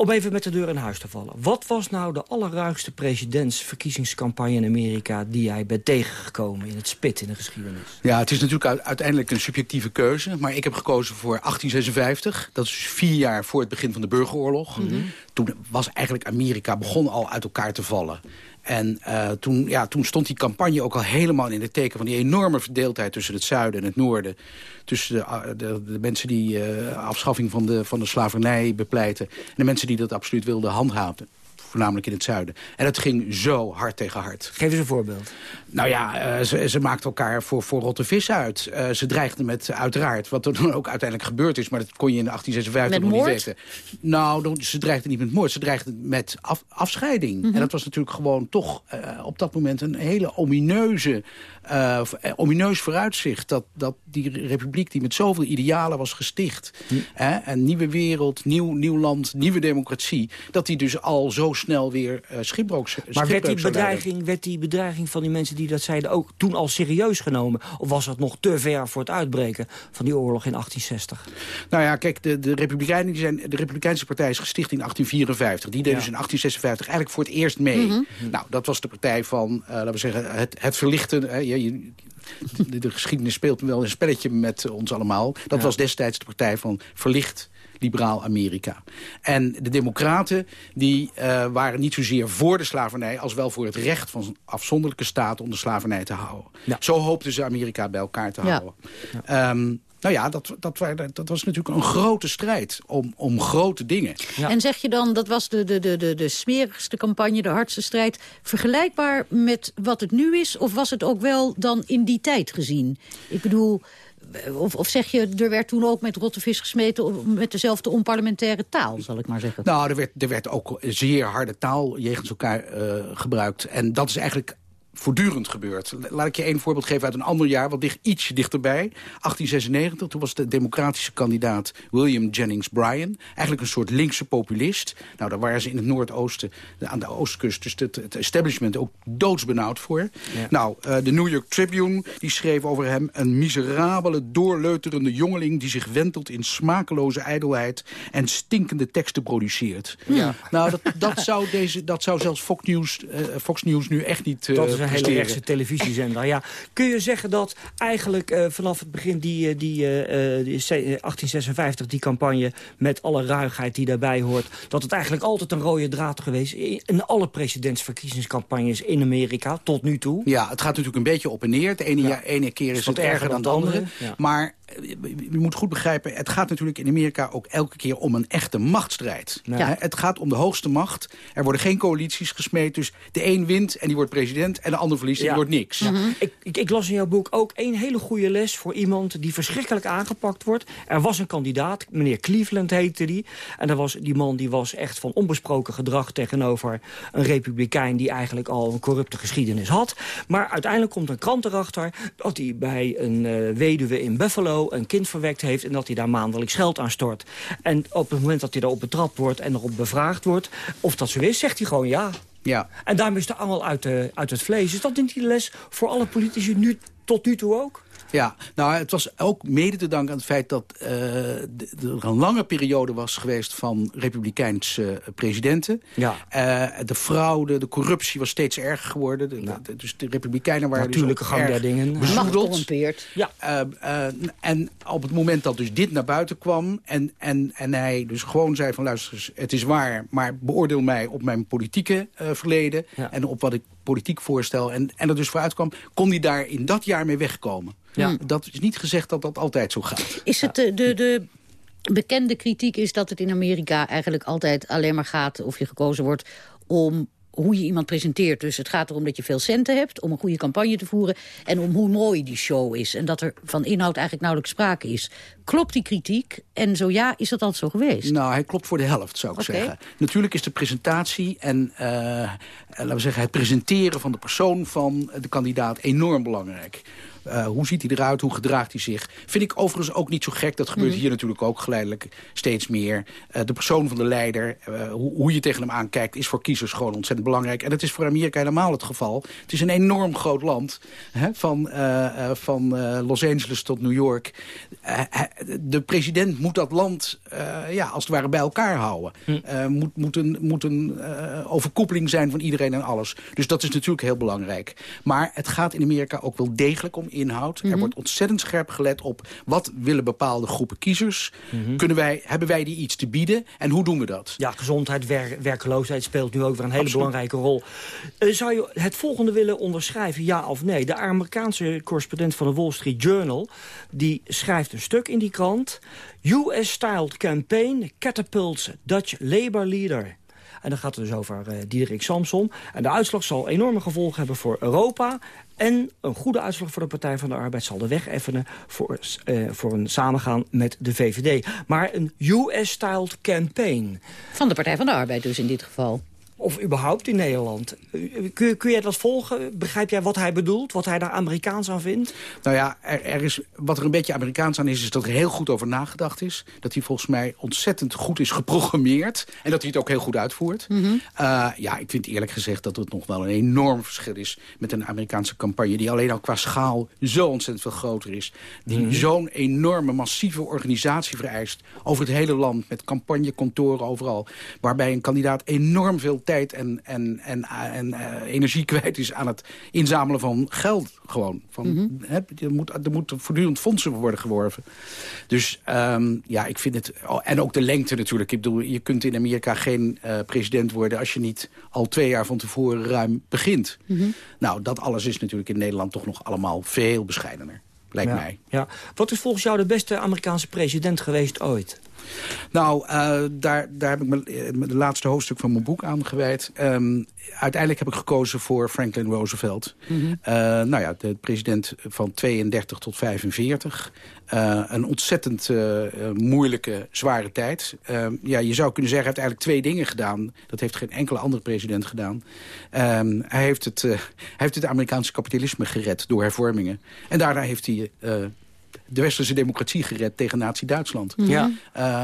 [SPEAKER 28] Om even met de deur in huis te vallen. Wat was nou de allerruigste presidentsverkiezingscampagne in Amerika... die jij bent tegengekomen in het spit in de geschiedenis?
[SPEAKER 35] Ja, het is natuurlijk uiteindelijk een subjectieve keuze. Maar ik heb gekozen voor 1856. Dat is vier jaar voor het begin van de burgeroorlog.
[SPEAKER 30] Mhm.
[SPEAKER 35] Toen was eigenlijk Amerika begon al uit elkaar te vallen. En eh, toen, ja, toen stond die campagne ook al helemaal in het teken... van die enorme verdeeldheid tussen het zuiden en het noorden. Tussen de, ah, de, de mensen die eh, afschaffing van de, van de slavernij bepleiten... en de mensen die dat absoluut wilden handhaven. Voornamelijk in het zuiden. En het ging zo hard tegen hard.
[SPEAKER 28] Geef eens een voorbeeld.
[SPEAKER 35] Nou ja, eh, ze, ze maakten elkaar voor, voor rotte vis uit. Eh, ze dreigden met, uiteraard, wat er dan ook uiteindelijk gebeurd is... maar dat kon je in 1856
[SPEAKER 30] Met
[SPEAKER 35] nog
[SPEAKER 30] moord?
[SPEAKER 35] niet weten. Nou, dan- ze dreigden niet met moord, ze dreigden met af, afscheiding.
[SPEAKER 30] Mhm.
[SPEAKER 35] En dat was natuurlijk gewoon toch eh, op dat moment... een hele omineuze, eh, omineus vooruitzicht... Dat, dat die republiek die met zoveel idealen was gesticht... hè, een nieuwe wereld, nieuw, nieuw land, nieuwe democratie... dat die dus al zo snel weer eh schipbrook
[SPEAKER 28] Maar werd die, bedreiging, werd die bedreiging van die mensen die dat zeiden... ook toen al serieus genomen? Of was dat nog te ver voor het uitbreken van die oorlog in 1860?
[SPEAKER 35] Nou ja, kijk, de, de, Republikeinen, die zijn, de Republikeinse Partij is gesticht in 1854. Die deed
[SPEAKER 28] Ja.
[SPEAKER 35] dus in 1856 eigenlijk voor het eerst mee.
[SPEAKER 30] Mhm.
[SPEAKER 35] Nou, dat was de partij van, laten we zeggen, het, het verlichten. Je, de, de geschiedenis speelt wel een spelletje met ons allemaal. Dat
[SPEAKER 28] Ja.
[SPEAKER 35] was destijds de partij van verlicht liberaal Amerika. En de democraten die, eh, waren niet zozeer voor de slavernij... als wel voor het recht van afzonderlijke staten om de slavernij te houden. Zo hoopten ze Amerika bij elkaar te
[SPEAKER 30] Ja.
[SPEAKER 35] houden. Ehm, nou ja, dat, dat, waren- dat was natuurlijk een grote strijd om, om grote dingen.
[SPEAKER 30] En zeg je dan, dat was de, de, de, de, de smerigste campagne, de hardste strijd... vergelijkbaar met wat het nu is? Of was het ook wel dan in die tijd gezien? Ik bedoel, of, of zeg je, er werd toen ook met rotte vis gesmeten... of met dezelfde onparlementaire taal, zal ik maar zeggen?
[SPEAKER 35] Nou, er werd, er werd ook zeer harde taal jegens elkaar eh, gebruikt. En dat is eigenlijk voortdurend gebeurd. Laat ik je één voorbeeld geven uit een ander jaar, wat dicht, ietsje dichterbij. 1896, toen was de democratische kandidaat William Jennings Bryan. Eigenlijk een soort linkse populist. Nou, daar waren ze in het Noordoosten, aan de oostkust, dus het, het establishment ook doodsbenauwd voor. Nou, eh, de New York Tribune, die schreef over hem... een miserabele, doorleuterende jongeling... die zich wentelt in smakeloze ijdelheid... en stinkende teksten produceert.
[SPEAKER 28] Ja.
[SPEAKER 35] Nou, dat, dat, zou deze, dat zou zelfs Fox News, eh, Fox News nu echt niet
[SPEAKER 28] Dat is een hele rechtse televisiezender. Ja. Kun je zeggen dat eigenlijk eh, vanaf het begin die, eh, die, eh, die se- eh, 1856, die campagne met alle ruigheid die daarbij hoort, dat het eigenlijk altijd een rode draad geweest is in alle presidentsverkiezingscampagnes in Amerika tot nu toe?
[SPEAKER 35] Ja, het gaat natuurlijk een beetje op en neer. De ene, jaar, ene keer is
[SPEAKER 28] wat
[SPEAKER 35] het erger dan de andere.
[SPEAKER 28] Ja.
[SPEAKER 35] Maar je moet goed begrijpen, het gaat natuurlijk in Amerika ook elke keer om een echte machtsstrijd. Ja. Het gaat om de hoogste macht. Er worden geen coalities gesmeed, dus de een wint en die wordt president... en de ander verliest en die wordt niks.
[SPEAKER 28] Ja. ik, ik, ik, las in jouw boek ook één hele goede les voor iemand die verschrikkelijk aangepakt wordt. Er was een kandidaat, meneer Cleveland heette die. En dat was, die man die was echt van onbesproken gedrag tegenover een republikein... die eigenlijk al een corrupte geschiedenis had. Maar uiteindelijk komt een krant erachter dat hij bij een uh, weduwe in Buffalo een kind verwekt heeft... en dat hij daar maandelijks geld aan stort. En op het moment dat hij daarop betrapt wordt en erop bevraagd wordt... of dat zo is, zegt hij gewoon ja.
[SPEAKER 35] Ja.
[SPEAKER 28] En daarmee is de angel uit, de, uit het vlees. Is dat niet die les voor alle politici nu, tot nu toe ook?
[SPEAKER 35] Ja, nou, het was ook mede te danken aan het feit dat uh, er een lange periode was geweest van republikeinse uh, presidenten.
[SPEAKER 28] Ja.
[SPEAKER 35] Uh, de fraude, de corruptie was steeds erger geworden. De,
[SPEAKER 28] ja.
[SPEAKER 35] de, dus de republikeinen waren
[SPEAKER 28] Natuurlijke
[SPEAKER 35] dus
[SPEAKER 28] gang der dingen.
[SPEAKER 35] bezoedeld.
[SPEAKER 28] Ja.
[SPEAKER 35] en op het moment dat dus dit naar buiten kwam en, en, en hij dus gewoon zei van luister, het is waar, maar beoordeel mij op mijn politieke verleden
[SPEAKER 28] ja.
[SPEAKER 35] en op wat ik politiek voorstel en, en er dus vooruit kwam, kon hij daar in dat jaar mee wegkomen.
[SPEAKER 28] Ja.
[SPEAKER 35] Dat is niet gezegd dat dat altijd zo gaat.
[SPEAKER 30] Is het de, de, de bekende kritiek is dat het in Amerika eigenlijk altijd alleen maar gaat... of je gekozen wordt om hoe je iemand presenteert. Dus het gaat erom dat je veel centen hebt, om een goede campagne te voeren... en om hoe mooi die show is. En dat er van inhoud eigenlijk nauwelijks sprake is. Klopt die kritiek? En zo ja, is dat altijd zo geweest?
[SPEAKER 35] Nou, hij klopt voor de helft, zou ik
[SPEAKER 30] okay.
[SPEAKER 35] zeggen. Natuurlijk is de presentatie en uh, laten we zeggen, het presenteren van de persoon van de kandidaat enorm belangrijk. Uh, hoe ziet hij eruit? Hoe gedraagt hij zich? Vind ik overigens ook niet zo gek. Dat gebeurt
[SPEAKER 30] Mhm.
[SPEAKER 35] hier natuurlijk ook geleidelijk steeds meer. Uh, de persoon van de leider, uh, hoe, hoe, je tegen hem aankijkt... is voor kiezers gewoon ontzettend belangrijk. En dat is voor Amerika helemaal het geval. Het is een enorm groot land. Hè, van van Los Angeles tot New York. de president moet dat land ja, als het ware bij elkaar houden.
[SPEAKER 28] Hm.
[SPEAKER 35] moet, moet een, moet een overkoepeling zijn van iedereen en alles. Dus dat is natuurlijk heel belangrijk. Maar het gaat in Amerika ook wel degelijk om inhoud. Mm -hmm. Er wordt ontzettend scherp gelet op wat willen bepaalde groepen kiezers. Mm -hmm. Kunnen wij, hebben wij die iets te bieden en hoe doen we dat?
[SPEAKER 28] Ja, gezondheid, wer werkloosheid speelt nu ook weer een hele Absoluut. belangrijke rol. Uh, zou je het volgende willen onderschrijven, ja of nee? De Amerikaanse correspondent van de Wall Street Journal... die schrijft een stuk in die krant... US-styled campaign catapults Dutch Labour leader... En dan gaat het dus over uh, Diederik Samson. En de uitslag zal enorme gevolgen hebben voor Europa. En een goede uitslag voor de Partij van de Arbeid zal de weg effenen... voor, uh, voor een samengaan met de VVD. Maar een US-styled campaign.
[SPEAKER 30] Van de Partij van de Arbeid dus in dit geval.
[SPEAKER 28] Of überhaupt in Nederland. Kun, kun jij dat volgen? Begrijp jij wat hij bedoelt? Wat hij daar Amerikaans aan vindt?
[SPEAKER 35] Nou ja, er, er is, wat er een beetje Amerikaans aan is... is dat er heel goed over nagedacht is. Dat hij volgens mij ontzettend goed is geprogrammeerd. En dat hij het ook heel goed uitvoert.
[SPEAKER 30] Mhm.
[SPEAKER 35] Mm -hmm. uh, ja, ik vind eerlijk gezegd dat het nog wel een enorm verschil is... met een Amerikaanse campagne die alleen al qua schaal zo ontzettend veel groter is. Die
[SPEAKER 28] Mhm.
[SPEAKER 35] mm -hmm. zo'n enorme, massieve organisatie vereist... over het hele land, met campagnekantoren overal. Waarbij een kandidaat enorm veel tijd en, en, en, en uh, energie kwijt is aan het inzamelen van geld. Gewoon. Van,
[SPEAKER 30] Mhm.
[SPEAKER 35] mm -hmm. hè, er, moet, er moeten voortdurend fondsen worden geworven. Dus um, ja, ik vind het... Oh, en ook de lengte natuurlijk. Ik bedoel, je kunt in Amerika geen uh, president worden... als je niet al twee jaar van tevoren ruim begint.
[SPEAKER 30] Mhm.
[SPEAKER 35] Mm -hmm. Nou, dat alles is natuurlijk in Nederland toch nog allemaal veel bescheidener. Lijkt
[SPEAKER 28] ja,
[SPEAKER 35] mij.
[SPEAKER 28] Ja. Wat is volgens jou de beste Amerikaanse president geweest ooit?
[SPEAKER 35] Nou, uh, daar, daar heb ik me de laatste hoofdstuk van mijn boek aan gewijd. Um, uiteindelijk heb ik gekozen voor Franklin Roosevelt. Mm -hmm. uh, nou ja, de president van 32 tot 45. Uh, een ontzettend moeilijke, zware tijd. ja, je zou kunnen zeggen, hij heeft eigenlijk twee dingen gedaan. Dat heeft geen enkele andere president gedaan. Um, hij, heeft het, hij heeft het Amerikaanse kapitalisme gered door hervormingen. En daarna heeft hij de westerse democratie gered tegen nazi-Duitsland.
[SPEAKER 28] -hmm.
[SPEAKER 35] ja.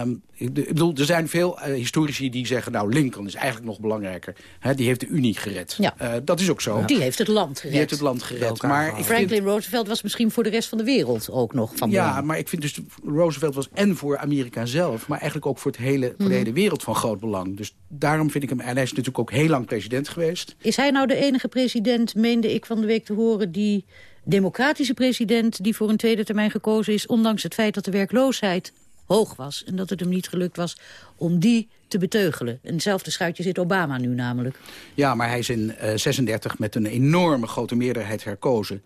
[SPEAKER 35] um, ik bedoel, er zijn veel uh, historici die zeggen... nou, Lincoln is eigenlijk nog belangrijker. He, die heeft de Unie gered.
[SPEAKER 30] Ja.
[SPEAKER 35] Uh, dat is ook zo.
[SPEAKER 30] Die heeft het land gered.
[SPEAKER 35] Die heeft het land gered. Maar ik
[SPEAKER 30] Franklin
[SPEAKER 35] vind...
[SPEAKER 30] Roosevelt was misschien voor de rest van de wereld ook nog van
[SPEAKER 35] Ja,
[SPEAKER 30] belang.
[SPEAKER 35] maar ik vind dus... Roosevelt was en voor Amerika zelf... maar eigenlijk ook voor, het hele, voor de hele wereld van groot belang. Dus daarom vind ik hem... en hij is natuurlijk ook heel lang president geweest.
[SPEAKER 30] Is hij nou de enige president, meende ik van de week te horen... die democratische president die voor een tweede termijn gekozen is... ondanks het feit dat de werkloosheid hoog was... en dat het hem niet gelukt was om die te beteugelen. In hetzelfde schuitje zit Obama nu namelijk.
[SPEAKER 35] Ja, maar hij is in 36 met een enorme grote meerderheid herkozen.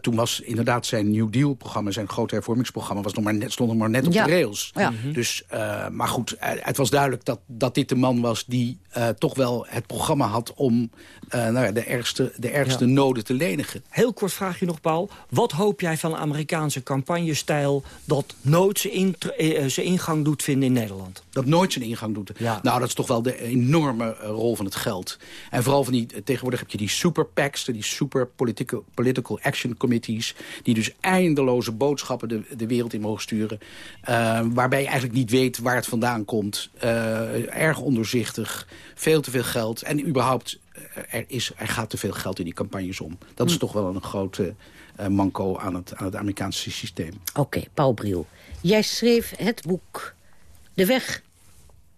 [SPEAKER 35] toen was inderdaad zijn New Deal-programma, zijn grote hervormingsprogramma... Was nog maar net, stond nog maar net op de rails. Ja. Dus, maar goed, het was duidelijk dat, dat dit de man was... die toch wel het programma had om nou ja, de ergste, de ergste noden te lenigen.
[SPEAKER 28] Heel kort vraag je nog, Paul. Wat hoop jij van de Amerikaanse campagnestijl... dat nooit zijn, zijn ingang doet vinden in Nederland?
[SPEAKER 35] Dat nooit zijn ingang doet. Ja. Nou, dat is toch wel de enorme eh, rol van het geld. En vooral van die, eh, tegenwoordig heb je die super PACs, die super political, political action committees, die dus eindeloze boodschappen de, de wereld in mogen sturen. Uh, waarbij je eigenlijk niet weet waar het vandaan komt. Uh, erg onderzichtig, veel te veel geld. En überhaupt, er, is, er gaat te veel geld in die campagnes om. Dat is hm. toch wel een grote uh, manco aan het, aan het Amerikaanse systeem.
[SPEAKER 30] Oké, Paul Briel. Jij schreef het boek De Weg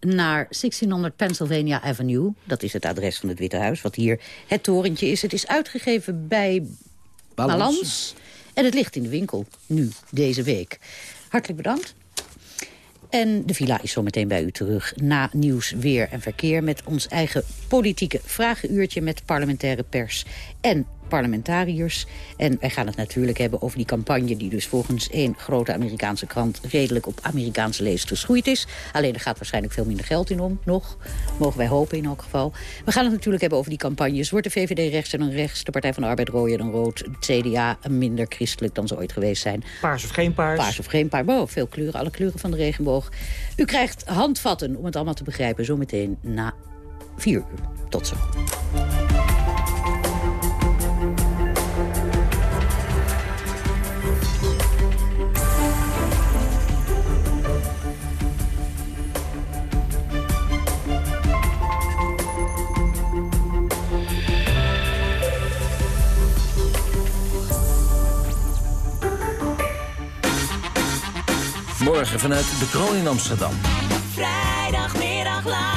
[SPEAKER 30] naar 1600 Pennsylvania Avenue. Dat is het adres van het Witte Huis, wat hier het torentje is. Het is uitgegeven bij Balans. En het ligt in de winkel, nu, deze week. Hartelijk bedankt. En de villa is zo meteen bij u terug na nieuws, weer en verkeer... met ons eigen politieke vragenuurtje met parlementaire pers... en parlementariërs. En wij gaan het natuurlijk hebben over die campagne... die dus volgens één grote Amerikaanse krant... redelijk op Amerikaanse lees geschoeid is. Alleen er gaat waarschijnlijk veel minder geld in om, nog. Mogen wij hopen in elk geval. We gaan het natuurlijk hebben over die campagnes. Wordt de VVD rechts en dan rechts, de Partij van de Arbeid rooier dan rood... het CDA minder christelijk dan ze ooit geweest zijn.
[SPEAKER 28] Paars of geen paars?
[SPEAKER 30] Paars of geen paars. Wow, veel kleuren, alle kleuren van de regenboog. U krijgt handvatten om het allemaal te begrijpen... zometeen na vier uur. Tot zo.
[SPEAKER 40] Morgen vanuit de Kroon in Amsterdam.
[SPEAKER 41] Vrijdagmiddag live.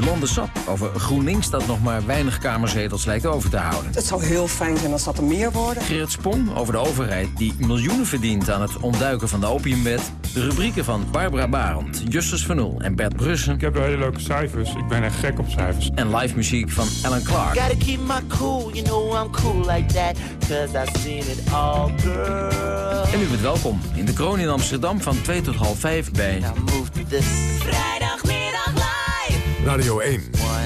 [SPEAKER 40] Jolande Sap over GroenLinks dat nog maar weinig kamerzetels lijkt over te houden.
[SPEAKER 42] Het zou heel fijn zijn als dat er meer worden.
[SPEAKER 40] Gerrit Spong over de overheid die miljoenen verdient aan het ontduiken van de opiumwet. De rubrieken van Barbara Barend, Justus Van Oel en Bert Brussen.
[SPEAKER 43] Ik heb hele leuke cijfers. Ik ben echt gek op cijfers.
[SPEAKER 40] En live muziek van Alan Clark.
[SPEAKER 41] Gotta keep my cool, you know I'm cool like that. Cause I've seen it all, girl.
[SPEAKER 40] En u bent welkom in de Kroon in Amsterdam van 2 tot half 5 bij...
[SPEAKER 10] Radio 1,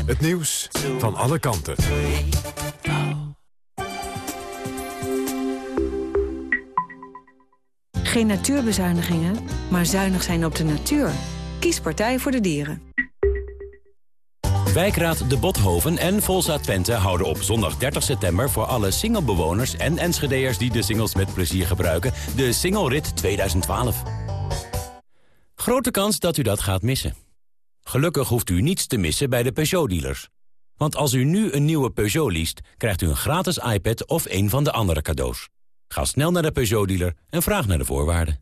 [SPEAKER 10] het nieuws van alle kanten.
[SPEAKER 44] Geen natuurbezuinigingen, maar zuinig zijn op de natuur. Kies Partij voor de Dieren.
[SPEAKER 45] Wijkraad De Bothoven en Volsa Twente houden op zondag 30 september... voor alle singlebewoners en Enschede'ers die de singles met plezier gebruiken... de Single Rit 2012. Grote kans dat u dat gaat missen. Gelukkig hoeft u niets te missen bij de Peugeot-dealers. Want als u nu een nieuwe Peugeot liest... krijgt u een gratis iPad of een van de andere cadeaus. Ga snel naar de Peugeot-dealer en vraag naar de voorwaarden.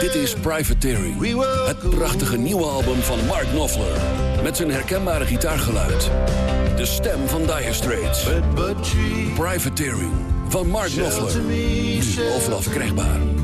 [SPEAKER 46] Dit is Privateering, het prachtige nieuwe album van Mark Knopfler. Met zijn herkenbare gitaargeluid. De stem van Dire Straits. Privateering van Mark Knopfler. Nu overal verkrijgbaar.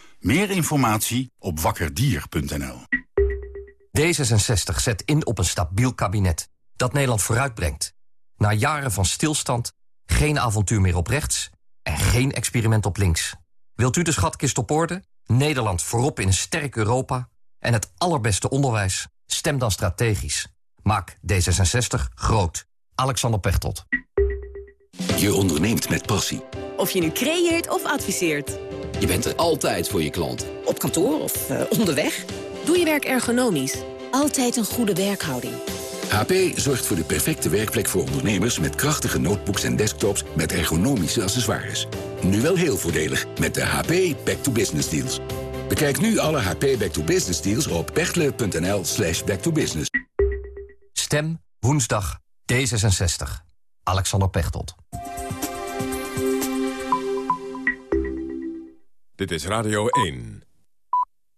[SPEAKER 47] Meer informatie op wakkerdier.nl.
[SPEAKER 48] D66 zet in op een stabiel kabinet dat Nederland vooruitbrengt. Na jaren van stilstand, geen avontuur meer op rechts en geen experiment op links. Wilt u de schatkist op orde, Nederland voorop in een sterk Europa... en het allerbeste onderwijs? Stem dan strategisch. Maak D66 groot. Alexander Pechtold.
[SPEAKER 49] Je onderneemt met passie.
[SPEAKER 50] Of je nu creëert of adviseert.
[SPEAKER 49] Je bent er altijd voor je klant.
[SPEAKER 50] Op kantoor of uh, onderweg. Doe je werk ergonomisch. Altijd een goede werkhouding.
[SPEAKER 49] HP zorgt voor de perfecte werkplek voor ondernemers... met krachtige notebooks en desktops met ergonomische accessoires. Nu wel heel voordelig met de HP Back to Business Deals. Bekijk nu alle HP Back to Business deals op pechtle.nl slash backtobusiness.
[SPEAKER 48] Stem woensdag D66. Alexander Pechtold.
[SPEAKER 10] Dit is Radio 1.